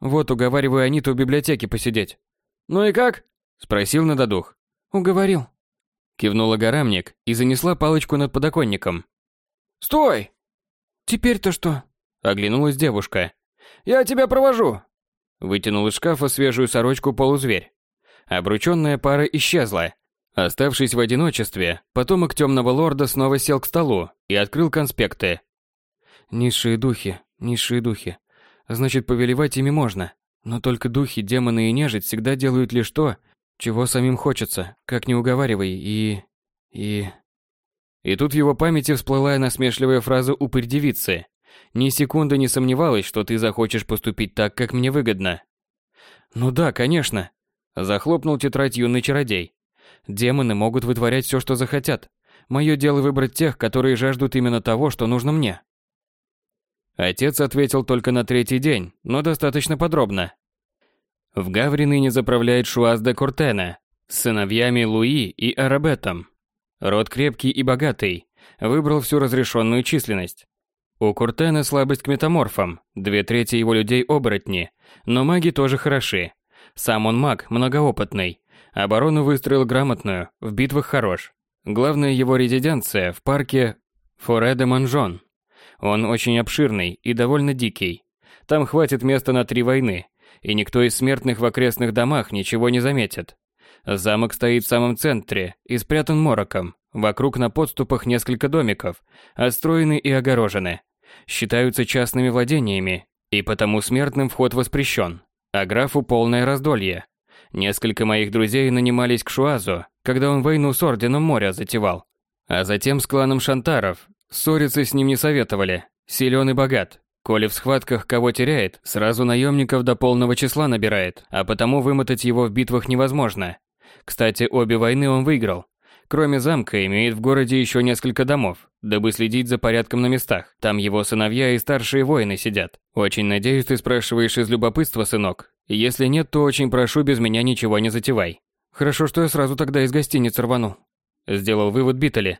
«Вот уговариваю Аниту в библиотеке посидеть». «Ну и как?» – спросил на додух. «Уговорил». Кивнула горамник и занесла палочку над подоконником. «Стой!» «Теперь-то что?» – оглянулась девушка. «Я тебя провожу!» Вытянул из шкафа свежую сорочку полузверь. Обручённая пара исчезла. Оставшись в одиночестве, потомок темного лорда снова сел к столу и открыл конспекты. Низшие духи, низшие духи. Значит, повелевать ими можно. Но только духи, демоны и нежить всегда делают лишь то, чего самим хочется, как не уговаривай, и... и... И тут в его памяти всплыла насмешливая фраза упырь девицы. Ни секунды не сомневалась, что ты захочешь поступить так, как мне выгодно. Ну да, конечно. Захлопнул тетрадь юный чародей. Демоны могут вытворять все, что захотят. Мое дело выбрать тех, которые жаждут именно того, что нужно мне. Отец ответил только на третий день, но достаточно подробно. В Гаври ныне заправляет Шуаз де Куртена с сыновьями Луи и Арабетом. Род крепкий и богатый, выбрал всю разрешенную численность. У Куртена слабость к метаморфам, две трети его людей оборотни, но маги тоже хороши. Сам он маг, многоопытный. Оборону выстроил грамотную, в битвах хорош. Главная его резиденция в парке Форе-де-Манжон. Он очень обширный и довольно дикий. Там хватит места на три войны, и никто из смертных в окрестных домах ничего не заметит. Замок стоит в самом центре и спрятан мороком. Вокруг на подступах несколько домиков, отстроены и огорожены. Считаются частными владениями, и потому смертным вход воспрещен, а графу полное раздолье. Несколько моих друзей нанимались к Шуазу, когда он войну с Орденом Моря затевал. А затем с кланом Шантаров. Ссориться с ним не советовали. Силен и богат. Коли в схватках кого теряет, сразу наемников до полного числа набирает, а потому вымотать его в битвах невозможно. Кстати, обе войны он выиграл. Кроме замка, имеет в городе еще несколько домов, дабы следить за порядком на местах. Там его сыновья и старшие воины сидят. Очень надеюсь, ты спрашиваешь из любопытства, сынок. Если нет, то очень прошу, без меня ничего не затевай. Хорошо, что я сразу тогда из гостиницы рванул. Сделал вывод Биттели.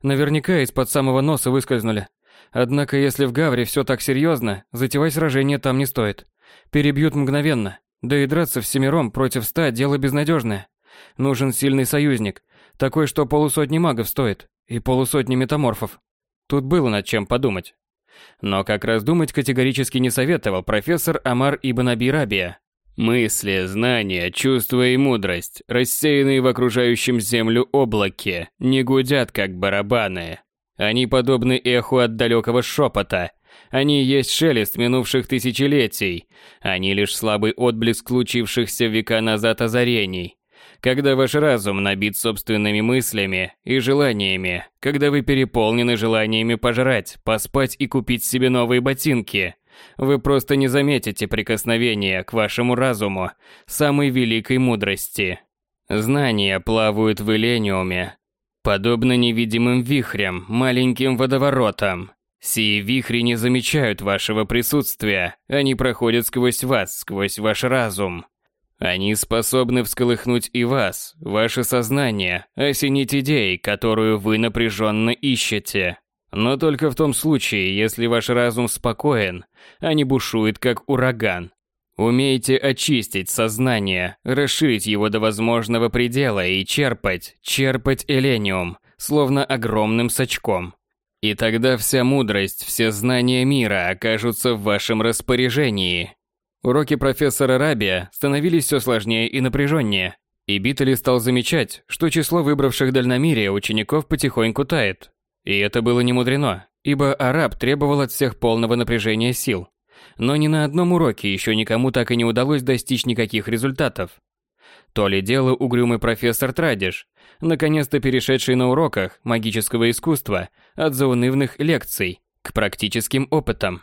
Наверняка из-под самого носа выскользнули. Однако если в Гавре все так серьезно, затевать сражение там не стоит. Перебьют мгновенно. Да и драться всемиром против ста – дело безнадежное. Нужен сильный союзник, такой, что полусотни магов стоит, и полусотни метаморфов. Тут было над чем подумать. Но как раз думать категорически не советовал профессор Амар Ибн Аби. Мысли, знания, чувства и мудрость, рассеянные в окружающем землю облаке, не гудят, как барабаны. Они подобны эху от далекого шепота. Они есть шелест минувших тысячелетий. Они лишь слабый отблеск случившихся века назад озарений. Когда ваш разум набит собственными мыслями и желаниями, когда вы переполнены желаниями пожрать, поспать и купить себе новые ботинки, вы просто не заметите прикосновения к вашему разуму самой великой мудрости. Знания плавают в элениуме, подобно невидимым вихрям, маленьким водоворотам. Сии вихри не замечают вашего присутствия, они проходят сквозь вас, сквозь ваш разум. Они способны всколыхнуть и вас, ваше сознание, осенить идеей, которую вы напряженно ищете. Но только в том случае, если ваш разум спокоен, а не бушует как ураган. Умейте очистить сознание, расширить его до возможного предела и черпать, черпать элениум, словно огромным сачком. И тогда вся мудрость, все знания мира окажутся в вашем распоряжении. Уроки профессора Рабия становились все сложнее и напряженнее, и Биттели стал замечать, что число выбравших дальномерие учеников потихоньку тает. И это было не мудрено, ибо араб требовал от всех полного напряжения сил. Но ни на одном уроке еще никому так и не удалось достичь никаких результатов. То ли дело угрюмый профессор Традиш, наконец-то перешедший на уроках магического искусства от заунывных лекций к практическим опытам.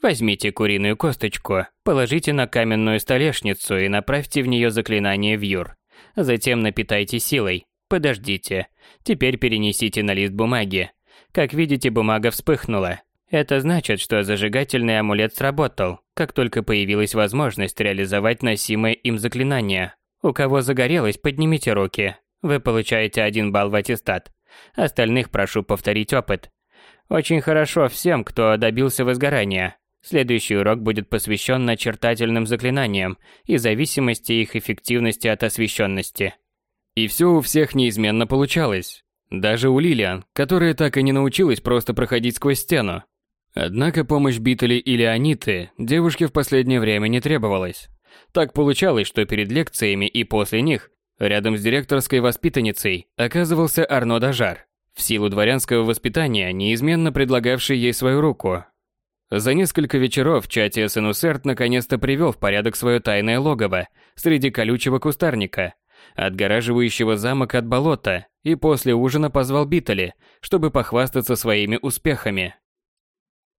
Возьмите куриную косточку, положите на каменную столешницу и направьте в нее заклинание вьюр. Затем напитайте силой. Подождите. Теперь перенесите на лист бумаги. Как видите, бумага вспыхнула. Это значит, что зажигательный амулет сработал, как только появилась возможность реализовать носимое им заклинание. У кого загорелось, поднимите руки. Вы получаете один балл в аттестат. Остальных прошу повторить опыт. Очень хорошо всем, кто добился возгорания. Следующий урок будет посвящен начертательным заклинаниям и зависимости их эффективности от освещенности. И все у всех неизменно получалось. Даже у Лилиан, которая так и не научилась просто проходить сквозь стену. Однако помощь Битали или Аниты девушке в последнее время не требовалась. Так получалось, что перед лекциями и после них, рядом с директорской воспитанницей, оказывался Арно Дажар, в силу дворянского воспитания, неизменно предлагавший ей свою руку, за несколько вечеров в чате Сенусерт наконец-то привел в порядок свое тайное логово среди колючего кустарника, отгораживающего замок от болота, и после ужина позвал Битали, чтобы похвастаться своими успехами.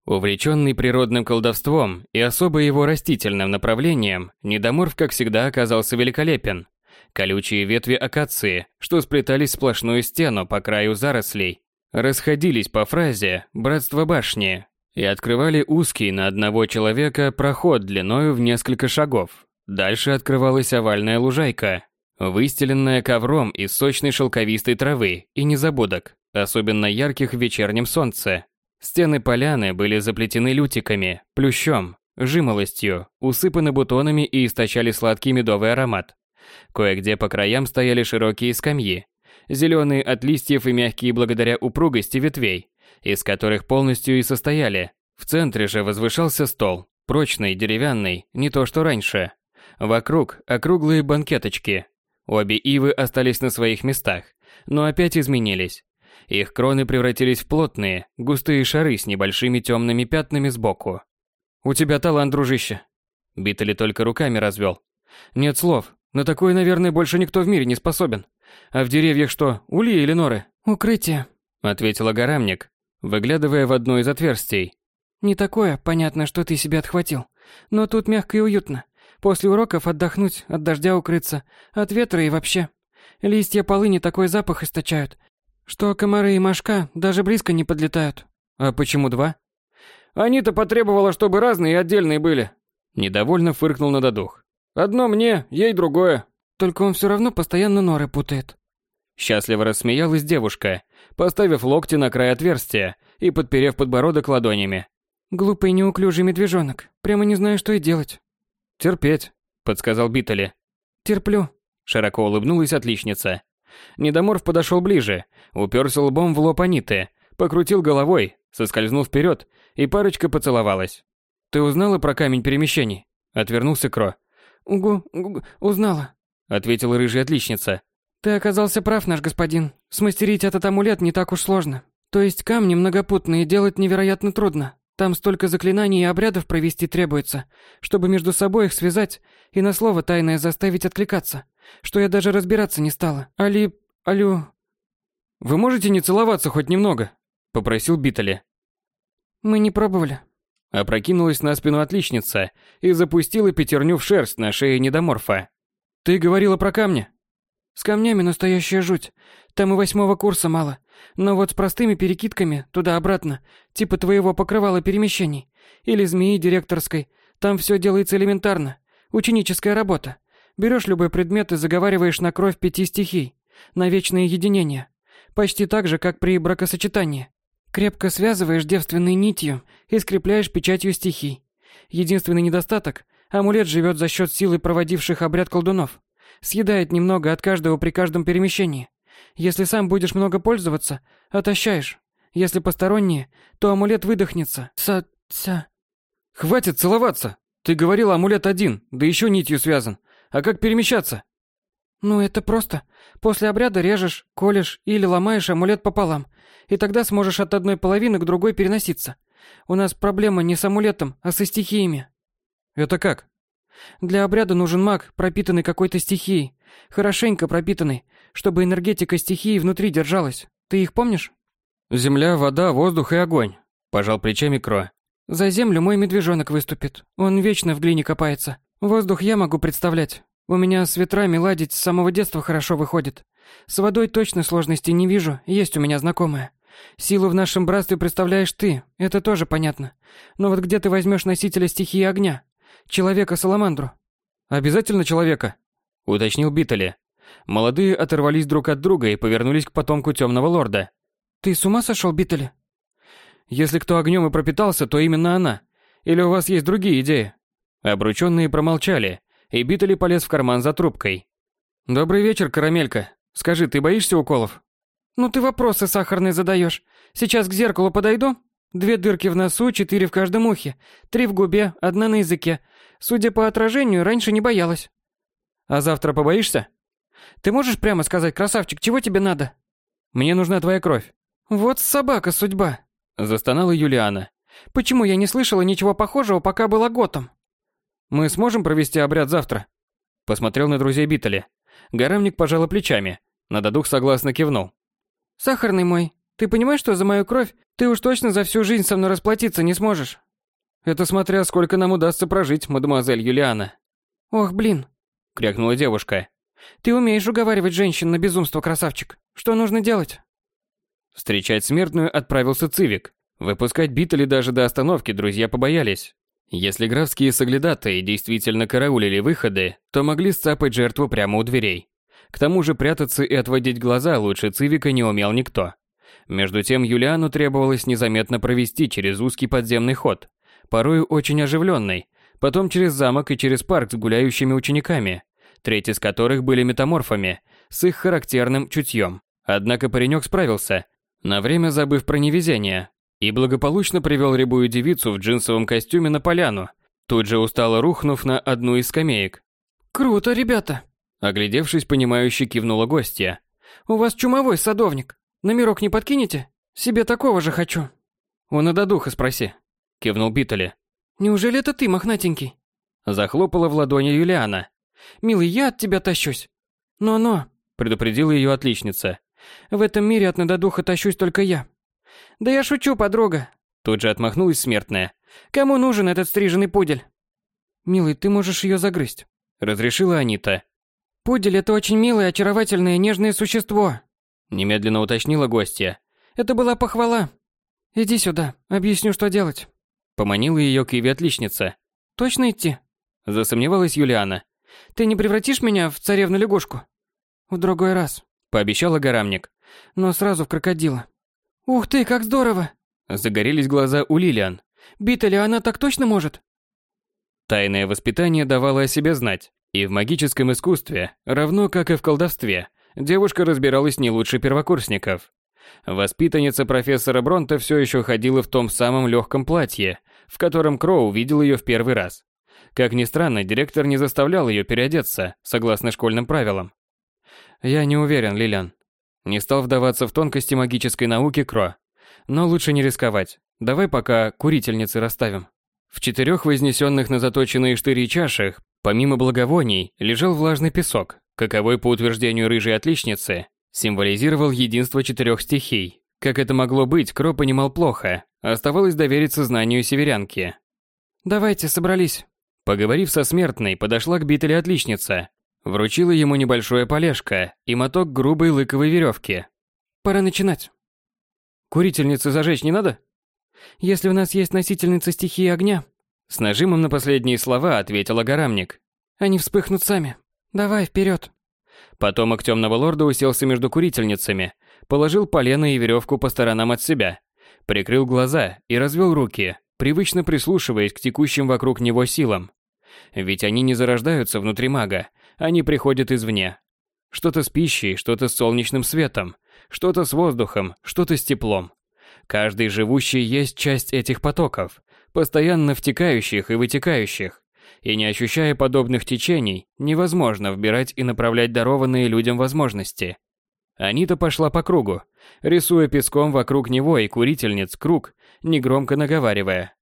Увлеченный природным колдовством и особо его растительным направлением, Недоморф, как всегда, оказался великолепен. Колючие ветви акации, что сплетались в сплошную стену по краю зарослей, расходились по фразе «братство башни», и открывали узкий на одного человека проход длиною в несколько шагов. Дальше открывалась овальная лужайка, выстеленная ковром из сочной шелковистой травы и незабудок, особенно ярких в вечернем солнце. Стены поляны были заплетены лютиками, плющом, жимолостью, усыпаны бутонами и источали сладкий медовый аромат. Кое-где по краям стояли широкие скамьи, зеленые от листьев и мягкие благодаря упругости ветвей, из которых полностью и состояли. В центре же возвышался стол, прочный, деревянный, не то что раньше. Вокруг округлые банкеточки. Обе ивы остались на своих местах, но опять изменились. Их кроны превратились в плотные, густые шары с небольшими темными пятнами сбоку. «У тебя талант, дружище!» Битали только руками развел. «Нет слов. На такое, наверное, больше никто в мире не способен. А в деревьях что, ульи или норы?» «Укрытие», — ответила горамник, выглядывая в одно из отверстий. «Не такое, понятно, что ты себе отхватил. Но тут мягко и уютно. После уроков отдохнуть, от дождя укрыться, от ветра и вообще. Листья полыни такой запах источают, что комары и мошка даже близко не подлетают». «А почему два?» «Анита потребовала, чтобы разные и отдельные были». Недовольно фыркнул на додух. «Одно мне, ей другое». «Только он все равно постоянно норы путает». Счастливо рассмеялась девушка, поставив локти на край отверстия и подперев подбородок ладонями. Глупый неуклюжий медвежонок. Прямо не знаю, что и делать. Терпеть, подсказал Битали. Терплю. Широко улыбнулась отличница. Недоморф подошел ближе, уперся лбом в лоб Аниты, покрутил головой, соскользнул вперед, и парочка поцеловалась. «Ты узнала про камень перемещений?» Отвернулся Кро. «Угу, угу узнала», — ответила рыжая отличница. «Ты оказался прав, наш господин. Смастерить этот амулет не так уж сложно. То есть камни многопутные делать невероятно трудно. Там столько заклинаний и обрядов провести требуется, чтобы между собой их связать и на слово тайное заставить откликаться, что я даже разбираться не стала. Али... Алю... «Вы можете не целоваться хоть немного?» — попросил Битали. «Мы не пробовали». Опрокинулась на спину отличница и запустила пятерню в шерсть на шее недоморфа. «Ты говорила про камни?» «С камнями настоящая жуть. Там и восьмого курса мало. Но вот с простыми перекидками туда-обратно, типа твоего покрывала перемещений, или змеи директорской, там все делается элементарно. Ученическая работа. Берешь любой предмет и заговариваешь на кровь пяти стихий, на вечное единение. Почти так же, как при бракосочетании. Крепко связываешь девственной нитью и скрепляешь печатью стихий. Единственный недостаток – амулет живет за счет силы проводивших обряд колдунов. Съедает немного от каждого при каждом перемещении. Если сам будешь много пользоваться, отощаешь. Если посторонние, то амулет выдохнется. Са... ся... Хватит целоваться! Ты говорил, амулет один, да еще нитью связан. А как перемещаться? Ну, это просто. После обряда режешь, колешь или ломаешь амулет пополам, и тогда сможешь от одной половины к другой переноситься. У нас проблема не с амулетом, а со стихиями. Это как? Для обряда нужен маг, пропитанный какой-то стихией, хорошенько пропитанный, чтобы энергетика стихии внутри держалась. Ты их помнишь? Земля, вода, воздух и огонь. Пожал плечами Кро. За землю мой медвежонок выступит. Он вечно в глине копается. Воздух я могу представлять. У меня с ветрами ладить с самого детства хорошо выходит. С водой точно сложностей не вижу, есть у меня знакомая. Силу в нашем братстве представляешь ты, это тоже понятно. Но вот где ты возьмешь носителя стихии огня? Человека-саламандру. Обязательно человека? Уточнил Битали. Молодые оторвались друг от друга и повернулись к потомку темного лорда. Ты с ума сошел, Битали? Если кто огнем и пропитался, то именно она. Или у вас есть другие идеи? Обрученные промолчали, и Битали полез в карман за трубкой. «Добрый вечер, карамелька. Скажи, ты боишься уколов?» «Ну ты вопросы сахарные задаешь. Сейчас к зеркалу подойду. Две дырки в носу, четыре в каждом ухе, три в губе, одна на языке. Судя по отражению, раньше не боялась». «А завтра побоишься?» «Ты можешь прямо сказать, красавчик, чего тебе надо?» «Мне нужна твоя кровь». «Вот собака судьба», – застонала Юлиана. «Почему я не слышала ничего похожего, пока была готом?» «Мы сможем провести обряд завтра?» Посмотрел на друзей Битали. Гарамник пожал плечами. Нададух согласно кивнул. «Сахарный мой, ты понимаешь, что за мою кровь ты уж точно за всю жизнь со мной расплатиться не сможешь?» «Это смотря сколько нам удастся прожить, мадемуазель Юлиана». «Ох, блин!» — крякнула девушка. «Ты умеешь уговаривать женщин на безумство, красавчик. Что нужно делать?» Встречать смертную отправился Цивик. Выпускать Битали даже до остановки друзья побоялись. Если графские соглядатые действительно караулили выходы, то могли сцапать жертву прямо у дверей. К тому же прятаться и отводить глаза лучше Цивика не умел никто. Между тем Юлиану требовалось незаметно провести через узкий подземный ход, порою очень оживленный, потом через замок и через парк с гуляющими учениками, треть из которых были метаморфами, с их характерным чутьем. Однако паренек справился, на время забыв про невезение, и благополучно привел рябую девицу в джинсовом костюме на поляну, тут же устало рухнув на одну из скамеек. «Круто, ребята!» Оглядевшись, понимающе кивнула гостья. «У вас чумовой садовник. Номерок не подкинете? Себе такого же хочу». «У надодуха спроси», — кивнул Битали. «Неужели это ты, мохнатенький?» Захлопала в ладони Юлиана. «Милый, я от тебя тащусь». «Но-но», — предупредила ее отличница. «В этом мире от надодуха тащусь только я. «Да я шучу, подруга!» Тут же отмахнулась смертная. «Кому нужен этот стриженный пудель?» «Милый, ты можешь ее загрызть», — разрешила Анита. «Пудель — это очень милое, очаровательное, нежное существо», — немедленно уточнила гостья. «Это была похвала. Иди сюда, объясню, что делать». Поманила ее к Иве отличница. «Точно идти?» — засомневалась Юлиана. «Ты не превратишь меня в царевну-лягушку?» «В другой раз», пообещала Гарамник. «Но сразу в крокодила». «Ух ты, как здорово!» Загорелись глаза у Лилиан. «Бита ли она так точно может?» Тайное воспитание давало о себе знать. И в магическом искусстве, равно как и в колдовстве, девушка разбиралась не лучше первокурсников. Воспитанница профессора Бронта все еще ходила в том самом легком платье, в котором Кроу видел ее в первый раз. Как ни странно, директор не заставлял ее переодеться, согласно школьным правилам. Я не уверен, Лилиан. Не стал вдаваться в тонкости магической науки Кро. Но лучше не рисковать. Давай пока курительницы расставим. В четырех вознесенных на заточенные штыри чашах, помимо благовоний, лежал влажный песок, каковой, по утверждению рыжей отличницы, символизировал единство четырех стихий. Как это могло быть, Кро понимал плохо. Оставалось довериться знанию северянки. «Давайте, собрались». Поговорив со смертной, подошла к бителе отличница. Вручила ему небольшое полежко и моток грубой лыковой веревки. «Пора начинать». «Курительницы зажечь не надо?» Если у нас есть носительница стихии огня, с нажимом на последние слова ответила Гарамник. Они вспыхнут сами. Давай вперед. Потомок темного лорда уселся между курительницами, положил полено и веревку по сторонам от себя, прикрыл глаза и развел руки, привычно прислушиваясь к текущим вокруг него силам. Ведь они не зарождаются внутри мага, они приходят извне. Что-то с пищей, что-то с солнечным светом, что-то с воздухом, что-то с теплом. Каждый живущий есть часть этих потоков, постоянно втекающих и вытекающих. И не ощущая подобных течений, невозможно вбирать и направлять дарованные людям возможности. Анита пошла по кругу, рисуя песком вокруг него и курительниц круг, негромко наговаривая.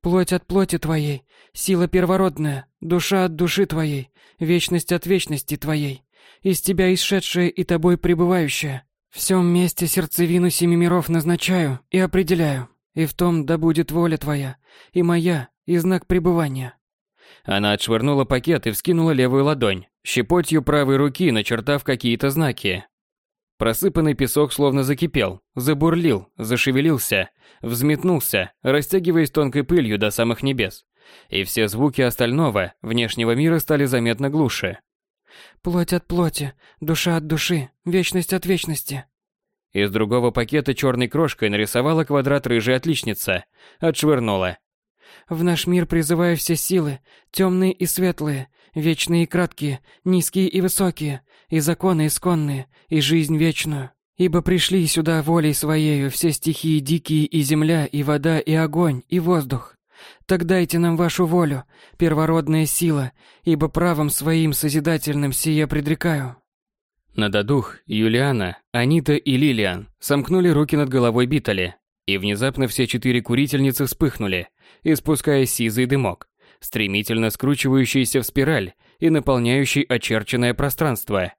«Плоть от плоти твоей, сила первородная, душа от души твоей, вечность от вечности твоей, из тебя исшедшая и тобой пребывающая, всем месте сердцевину семи миров назначаю и определяю, и в том да будет воля твоя, и моя, и знак пребывания». Она отшвырнула пакет и вскинула левую ладонь, щепотью правой руки начертав какие-то знаки. Просыпанный песок словно закипел, забурлил, зашевелился, взметнулся, растягиваясь тонкой пылью до самых небес. И все звуки остального, внешнего мира стали заметно глуше. Плоть от плоти, душа от души, вечность от вечности. Из другого пакета черной крошкой нарисовала квадрат рыжая отличница, отшвырнула. В наш мир призываю все силы, темные и светлые, вечные и краткие, низкие и высокие, и законы исконные, и жизнь вечную. Ибо пришли сюда волей своею все стихии дикие и земля, и вода, и огонь, и воздух. Так дайте нам вашу волю, первородная сила, ибо правом своим созидательным сие предрекаю». Нададух, Юлиана, Анита и Лилиан сомкнули руки над головой Битали, и внезапно все четыре курительницы вспыхнули, испуская сизый дымок, стремительно скручивающийся в спираль и наполняющий очерченное пространство.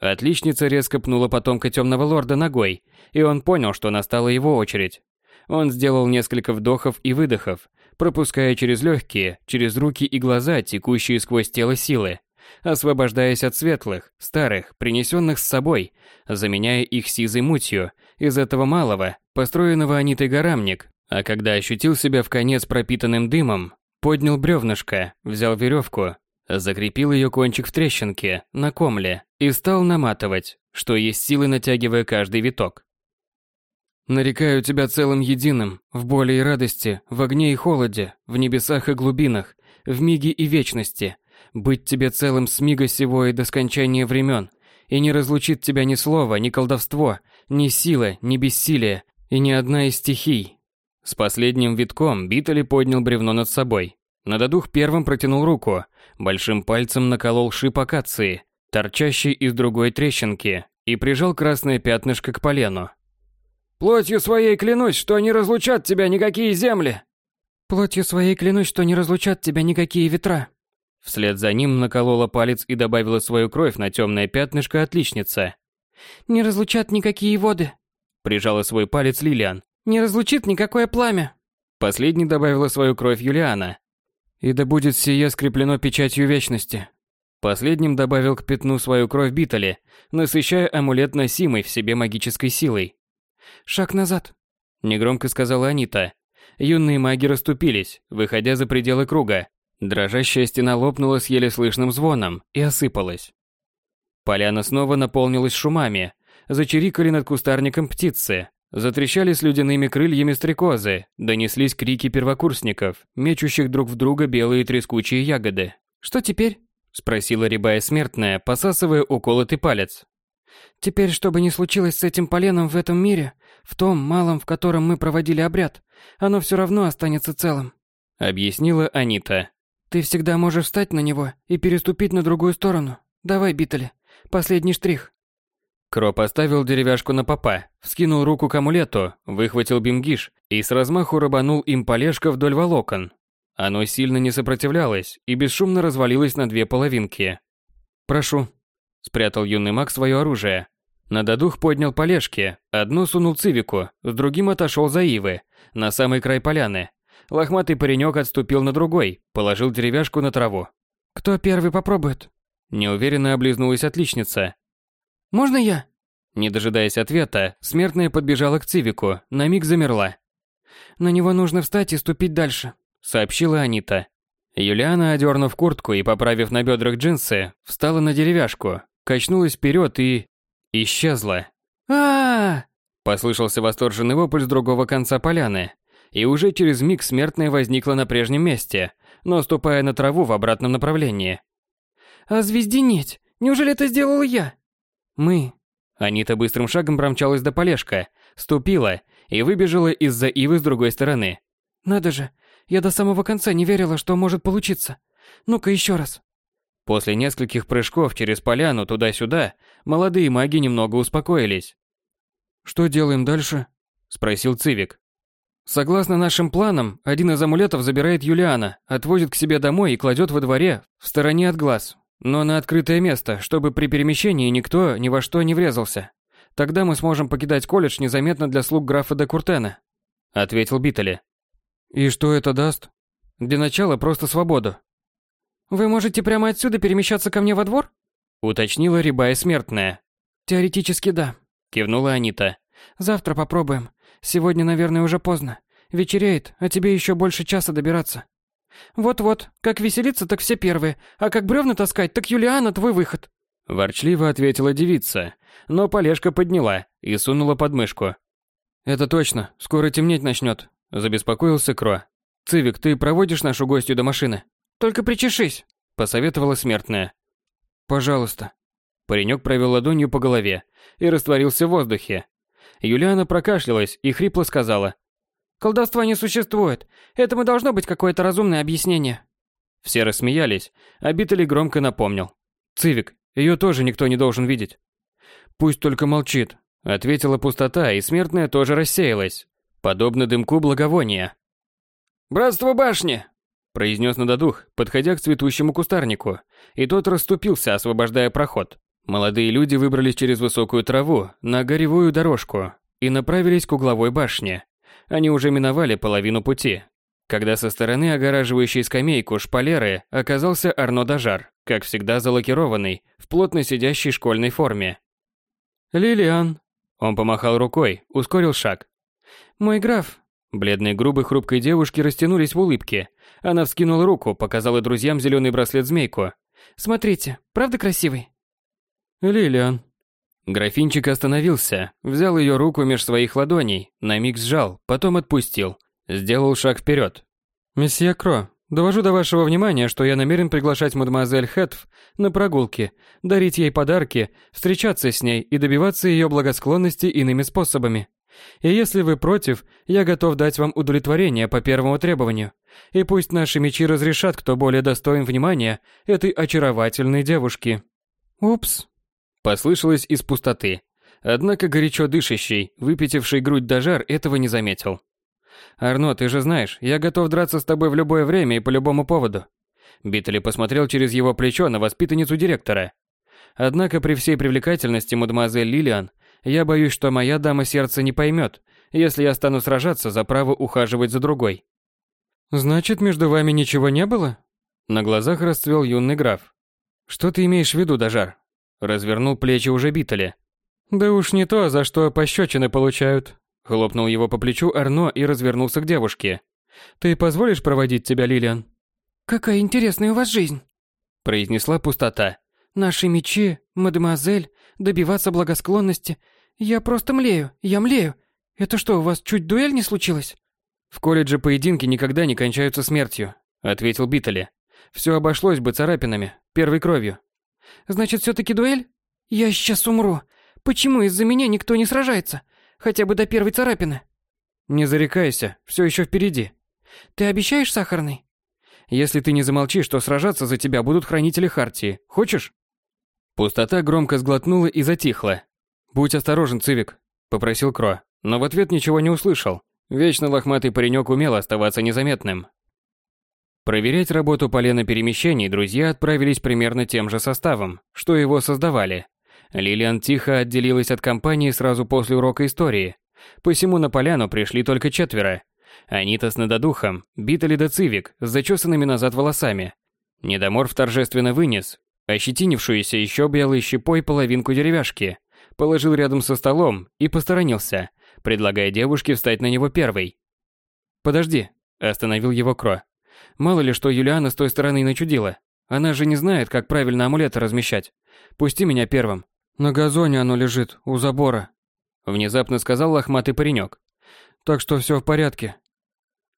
Отличница резко пнула потомка темного лорда ногой, и он понял, что настала его очередь. Он сделал несколько вдохов и выдохов, пропуская через легкие, через руки и глаза текущие сквозь тело силы, освобождаясь от светлых, старых, принесенных с собой, заменяя их сизой мутью из этого малого, построенного Анитой горамник, а когда ощутил себя в конец пропитанным дымом, поднял бревнышко, взял веревку, закрепил ее кончик в трещинке, на комле, и стал наматывать, что есть силы натягивая каждый виток. Нарекаю тебя целым единым, в боли и радости, в огне и холоде, в небесах и глубинах, в миге и вечности, быть тебе целым с мига сего и до скончания времен, и не разлучит тебя ни слова, ни колдовство, ни сила, ни бессилие, и ни одна из стихий. С последним витком Битали поднял бревно над собой. Нададух первым протянул руку, большим пальцем наколол шип акации, торчащий из другой трещинки, и прижал красное пятнышко к полену. Плотью своей клянусь, что не разлучат тебя никакие земли. Плотью своей клянусь, что не разлучат тебя никакие ветра. Вслед за ним наколола палец и добавила свою кровь на темное пятнышко отличница. Не разлучат никакие воды. Прижала свой палец Лилиан. Не разлучит никакое пламя. Последний добавила свою кровь Юлиана. И да будет сие скреплено печатью вечности. Последним добавил к пятну свою кровь Битали, насыщая амулет носимой в себе магической силой. Шаг назад, негромко сказала Анита. Юные маги расступились, выходя за пределы круга. Дрожащая стена лопнула с еле слышным звоном и осыпалась. Поляна снова наполнилась шумами. Зачирикали над кустарником птицы. Затрещали с ледяными крыльями стрекозы. Донеслись крики первокурсников, мечущих друг в друга белые трескучие ягоды. «Что теперь?» – спросила рябая смертная, посасывая уколотый палец. «Теперь, что бы ни случилось с этим поленом в этом мире, в том малом, в котором мы проводили обряд, оно все равно останется целым», – объяснила Анита. «Ты всегда можешь встать на него и переступить на другую сторону. Давай, Биттеле, последний штрих». Кро поставил деревяшку на попа, вскинул руку к амулету, выхватил бимгиш и с размаху рубанул им полежка вдоль волокон, оно сильно не сопротивлялось и бесшумно развалилось на две половинки. «Прошу», – спрятал юный маг свое оружие. На додух поднял полежки, одну сунул Цивику, с другим отошел за ивы, на самый край поляны. Лохматый паренек отступил на другой, положил деревяшку на траву. «Кто первый попробует?» Неуверенно облизнулась отличница. «Можно я?» Не дожидаясь ответа, смертная подбежала к Цивику, на миг замерла. «На него нужно встать и ступить дальше сообщила Анита. Юлиана, одернув куртку и поправив на бедрах джинсы, встала на деревяшку, качнулась вперед и... исчезла. а, -а, -а Послышался восторженный вопль с другого конца поляны, и уже через миг смертная возникла на прежнем месте, но ступая на траву в обратном направлении. «А звезденеть! Неужели это сделал я?» «Мы». Анита быстрым шагом промчалась до полежка, ступила и выбежала из-за ивы с другой стороны. «Надо же, я до самого конца не верила, что может получиться. Ну-ка еще раз. После нескольких прыжков через поляну туда-сюда, молодые маги немного успокоились. «Что делаем дальше?» – спросил Цивик. Согласно нашим планам, один из амулетов забирает Юлиана, отвозит к себе домой и кладет во дворе, в стороне от глаз, но на открытое место, чтобы при перемещении никто ни во что не врезался. Тогда мы сможем покидать колледж незаметно для слуг графа де Куртена», — ответил Биттели. И что это даст? Для начала просто свободу. Вы можете прямо отсюда перемещаться ко мне во двор? Уточнила рябая смертная. Теоретически да. Кивнула Анита. Завтра попробуем. Сегодня, наверное, уже поздно. Вечереет, а тебе еще больше часа добираться. Вот-вот, как веселиться, так все первые, а как бревна таскать, так Юлиана твой выход. Ворчливо ответила девица, но полежка подняла и сунула под мышку. Это точно, скоро темнеть начнет, Забеспокоился Кро. «Цивик, ты проводишь нашу гостью до машины?» «Только причешись», — посоветовала смертная. «Пожалуйста». Паренек провел ладонью по голове и растворился в воздухе. Юлиана прокашлялась и хрипло сказала. «Колдовства не существует. Этому должно быть какое-то разумное объяснение». Все рассмеялись, а Биттели громко напомнил. «Цивик, ее тоже никто не должен видеть». «Пусть только молчит», — ответила пустота, и смертная тоже рассеялась, подобно дымку благовония. «Братство башни!» – произнес Нададух, подходя к цветущему кустарнику, и тот расступился, освобождая проход. Молодые люди выбрались через высокую траву на горевую дорожку и направились к угловой башне. Они уже миновали половину пути, когда со стороны огораживающей скамейку шпалеры оказался Арно Дажар, как всегда залакированный, в плотно сидящей школьной форме. «Лилиан!» Он помахал рукой, ускорил шаг. «Мой граф». Бледные грубы хрупкой девушки растянулись в улыбке. Она вскинула руку, показала друзьям зеленый браслет-змейку. «Смотрите, правда красивый?» «Лилиан». Графинчик остановился, взял ее руку меж своих ладоней, на миг сжал, потом отпустил. Сделал шаг вперед. «Месье Кро, довожу до вашего внимания, что я намерен приглашать мадемуазель Хэтф на прогулки, дарить ей подарки, встречаться с ней и добиваться ее благосклонности иными способами. И если вы против, я готов дать вам удовлетворение по первому требованию. И пусть наши мечи разрешат, кто более достоин внимания этой очаровательной девушки. Упс. Послышалось из пустоты. Однако горячо дышащий, выпятивший грудь дожар этого не заметил. «Арно, ты же знаешь, я готов драться с тобой в любое время и по любому поводу». Биттли посмотрел через его плечо на воспитанницу директора. Однако при всей привлекательности мадемуазель Лилиан я боюсь, что моя дама сердца не поймет, если я стану сражаться за право ухаживать за другой. Значит, между вами ничего не было? На глазах расцвел юный граф. Что ты имеешь в виду, Дажар? Развернул плечи уже Битали. Да уж не то, за что пощечины получают. Хлопнул его по плечу Арно и развернулся к девушке. Ты позволишь проводить тебя, Лилиан? Какая интересная у вас жизнь, произнесла пустота. Наши мечи, мадемуазель, добиваться благосклонности. Я просто млею, я млею. Это что, у вас чуть дуэль не случилась? В колледже поединки никогда не кончаются смертью, ответил Биттели. Все обошлось бы царапинами, первой кровью. Значит, все таки дуэль? Я сейчас умру. Почему из-за меня никто не сражается? Хотя бы до первой царапины. Не зарекайся, все еще впереди. Ты обещаешь, Сахарный? Если ты не замолчишь, то сражаться за тебя будут хранители Хартии. Хочешь? Пустота громко сглотнула и затихла. «Будь осторожен, Цивик», — попросил Кро, но в ответ ничего не услышал. Вечно лохматый паренек умел оставаться незаметным. Проверять работу полена перемещений друзья отправились примерно тем же составом, что его создавали. Лилиан тихо отделилась от компании сразу после урока истории. Посему на поляну пришли только четверо. Анита с надодухом, Битали да Цивик с зачесанными назад волосами. Недоморф торжественно вынес ощетинившуюся еще белой щепой половинку деревяшки, положил рядом со столом и посторонился, предлагая девушке встать на него первой. «Подожди», – остановил его Кро. «Мало ли что Юлиана с той стороны начудила. Она же не знает, как правильно амулеты размещать. Пусти меня первым. На газоне оно лежит, у забора», – внезапно сказал лохматый паренек. «Так что все в порядке».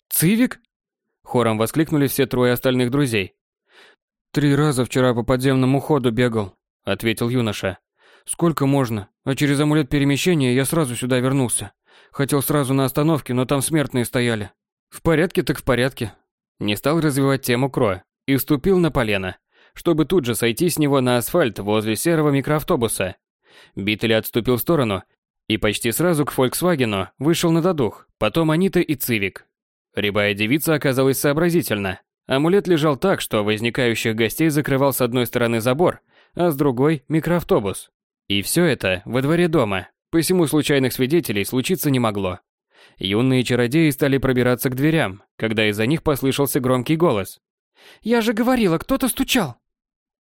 «Цивик?» – хором воскликнули все трое остальных друзей. «Три раза вчера по подземному ходу бегал», — ответил юноша. «Сколько можно? А через амулет перемещения я сразу сюда вернулся. Хотел сразу на остановке, но там смертные стояли». «В порядке так в порядке». Не стал развивать тему Кро и вступил на полено, чтобы тут же сойти с него на асфальт возле серого микроавтобуса. Биттель отступил в сторону и почти сразу к «Фольксвагену» вышел на додух, потом Анита и Цивик. Рябая девица оказалась сообразительна. Амулет лежал так, что возникающих гостей закрывал с одной стороны забор, а с другой – микроавтобус. И все это во дворе дома, посему случайных свидетелей случиться не могло. Юные чародеи стали пробираться к дверям, когда из-за них послышался громкий голос. «Я же говорила, кто-то стучал!»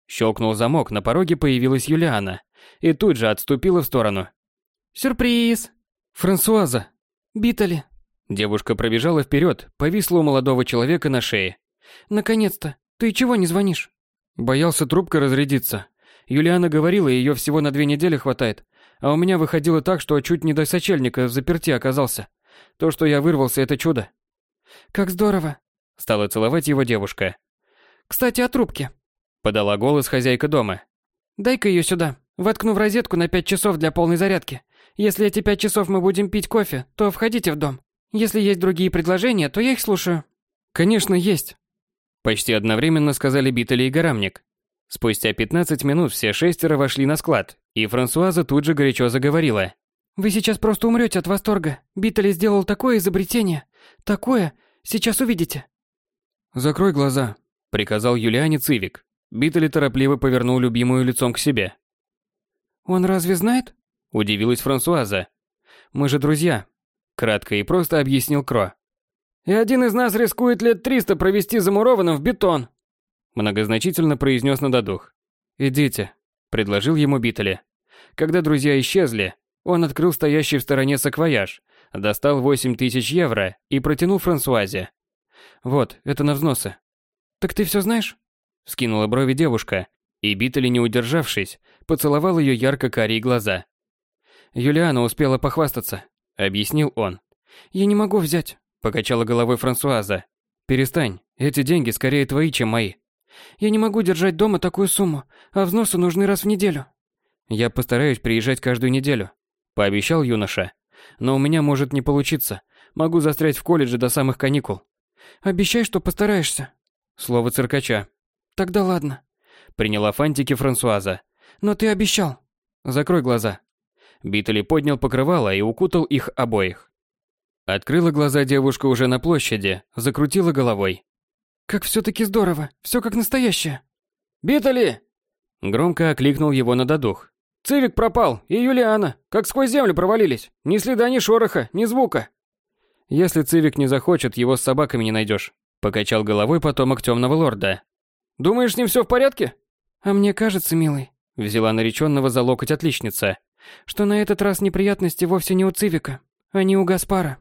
Щелкнул замок, на пороге появилась Юлиана и тут же отступила в сторону. «Сюрприз!» «Франсуаза!» «Битали!» Девушка пробежала вперед, повисла у молодого человека на шее. Наконец-то. Ты чего не звонишь? Боялся трубка разрядиться. Юлиана говорила, ее всего на две недели хватает. А у меня выходило так, что чуть не до сочельника в заперти оказался. То, что я вырвался, это чудо. Как здорово. Стала целовать его девушка. Кстати, о трубке. Подала голос хозяйка дома. Дай-ка ее сюда. Воткну в розетку на пять часов для полной зарядки. Если эти пять часов мы будем пить кофе, то входите в дом. Если есть другие предложения, то я их слушаю. Конечно, есть. Почти одновременно сказали Биттели и Горамник. Спустя 15 минут все шестеро вошли на склад, и Франсуаза тут же горячо заговорила. «Вы сейчас просто умрете от восторга. Биттели сделал такое изобретение. Такое. Сейчас увидите». «Закрой глаза», — приказал Юлиане Цивик. Биттели торопливо повернул любимую лицом к себе. «Он разве знает?» — удивилась Франсуаза. «Мы же друзья», — кратко и просто объяснил Кро. И один из нас рискует лет триста провести замурованным в бетон. Многозначительно произнес Нададух. «Идите», — предложил ему Биттеле. Когда друзья исчезли, он открыл стоящий в стороне саквояж, достал восемь тысяч евро и протянул Франсуазе. «Вот, это на взносы». «Так ты все знаешь?» Скинула брови девушка, и Биттеле, не удержавшись, поцеловал ее ярко-карие глаза. «Юлиана успела похвастаться», — объяснил он. «Я не могу взять», Покачала головой Франсуаза. Перестань, эти деньги скорее твои, чем мои. Я не могу держать дома такую сумму, а взносы нужны раз в неделю. Я постараюсь приезжать каждую неделю, пообещал юноша. Но у меня может не получиться. Могу застрять в колледже до самых каникул. Обещай, что постараешься. Слово циркача. Тогда ладно. Приняла фантики Франсуаза. Но ты обещал. Закрой глаза. Битали поднял покрывало и укутал их обоих. Открыла глаза девушка уже на площади, закрутила головой. «Как все-таки здорово, все как настоящее!» «Битали!» Громко окликнул его на додух. «Цивик пропал, и Юлиана, как сквозь землю провалились. Ни следа, ни шороха, ни звука». «Если Цивик не захочет, его с собаками не найдешь», покачал головой потомок темного лорда. «Думаешь, с ним все в порядке?» «А мне кажется, милый», взяла нареченного за локоть отличница, что на этот раз неприятности вовсе не у Цивика, а не у Гаспара.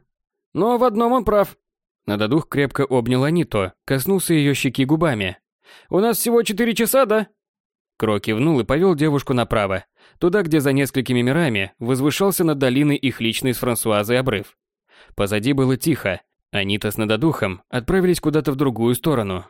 Но в одном он прав. Нададух крепко обнял Анито, коснулся ее щеки губами. «У нас всего четыре часа, да?» Кро кивнул и повел девушку направо, туда, где за несколькими мирами возвышался над долиной их личный с Франсуазой обрыв. Позади было тихо. Анита с Нададухом отправились куда-то в другую сторону,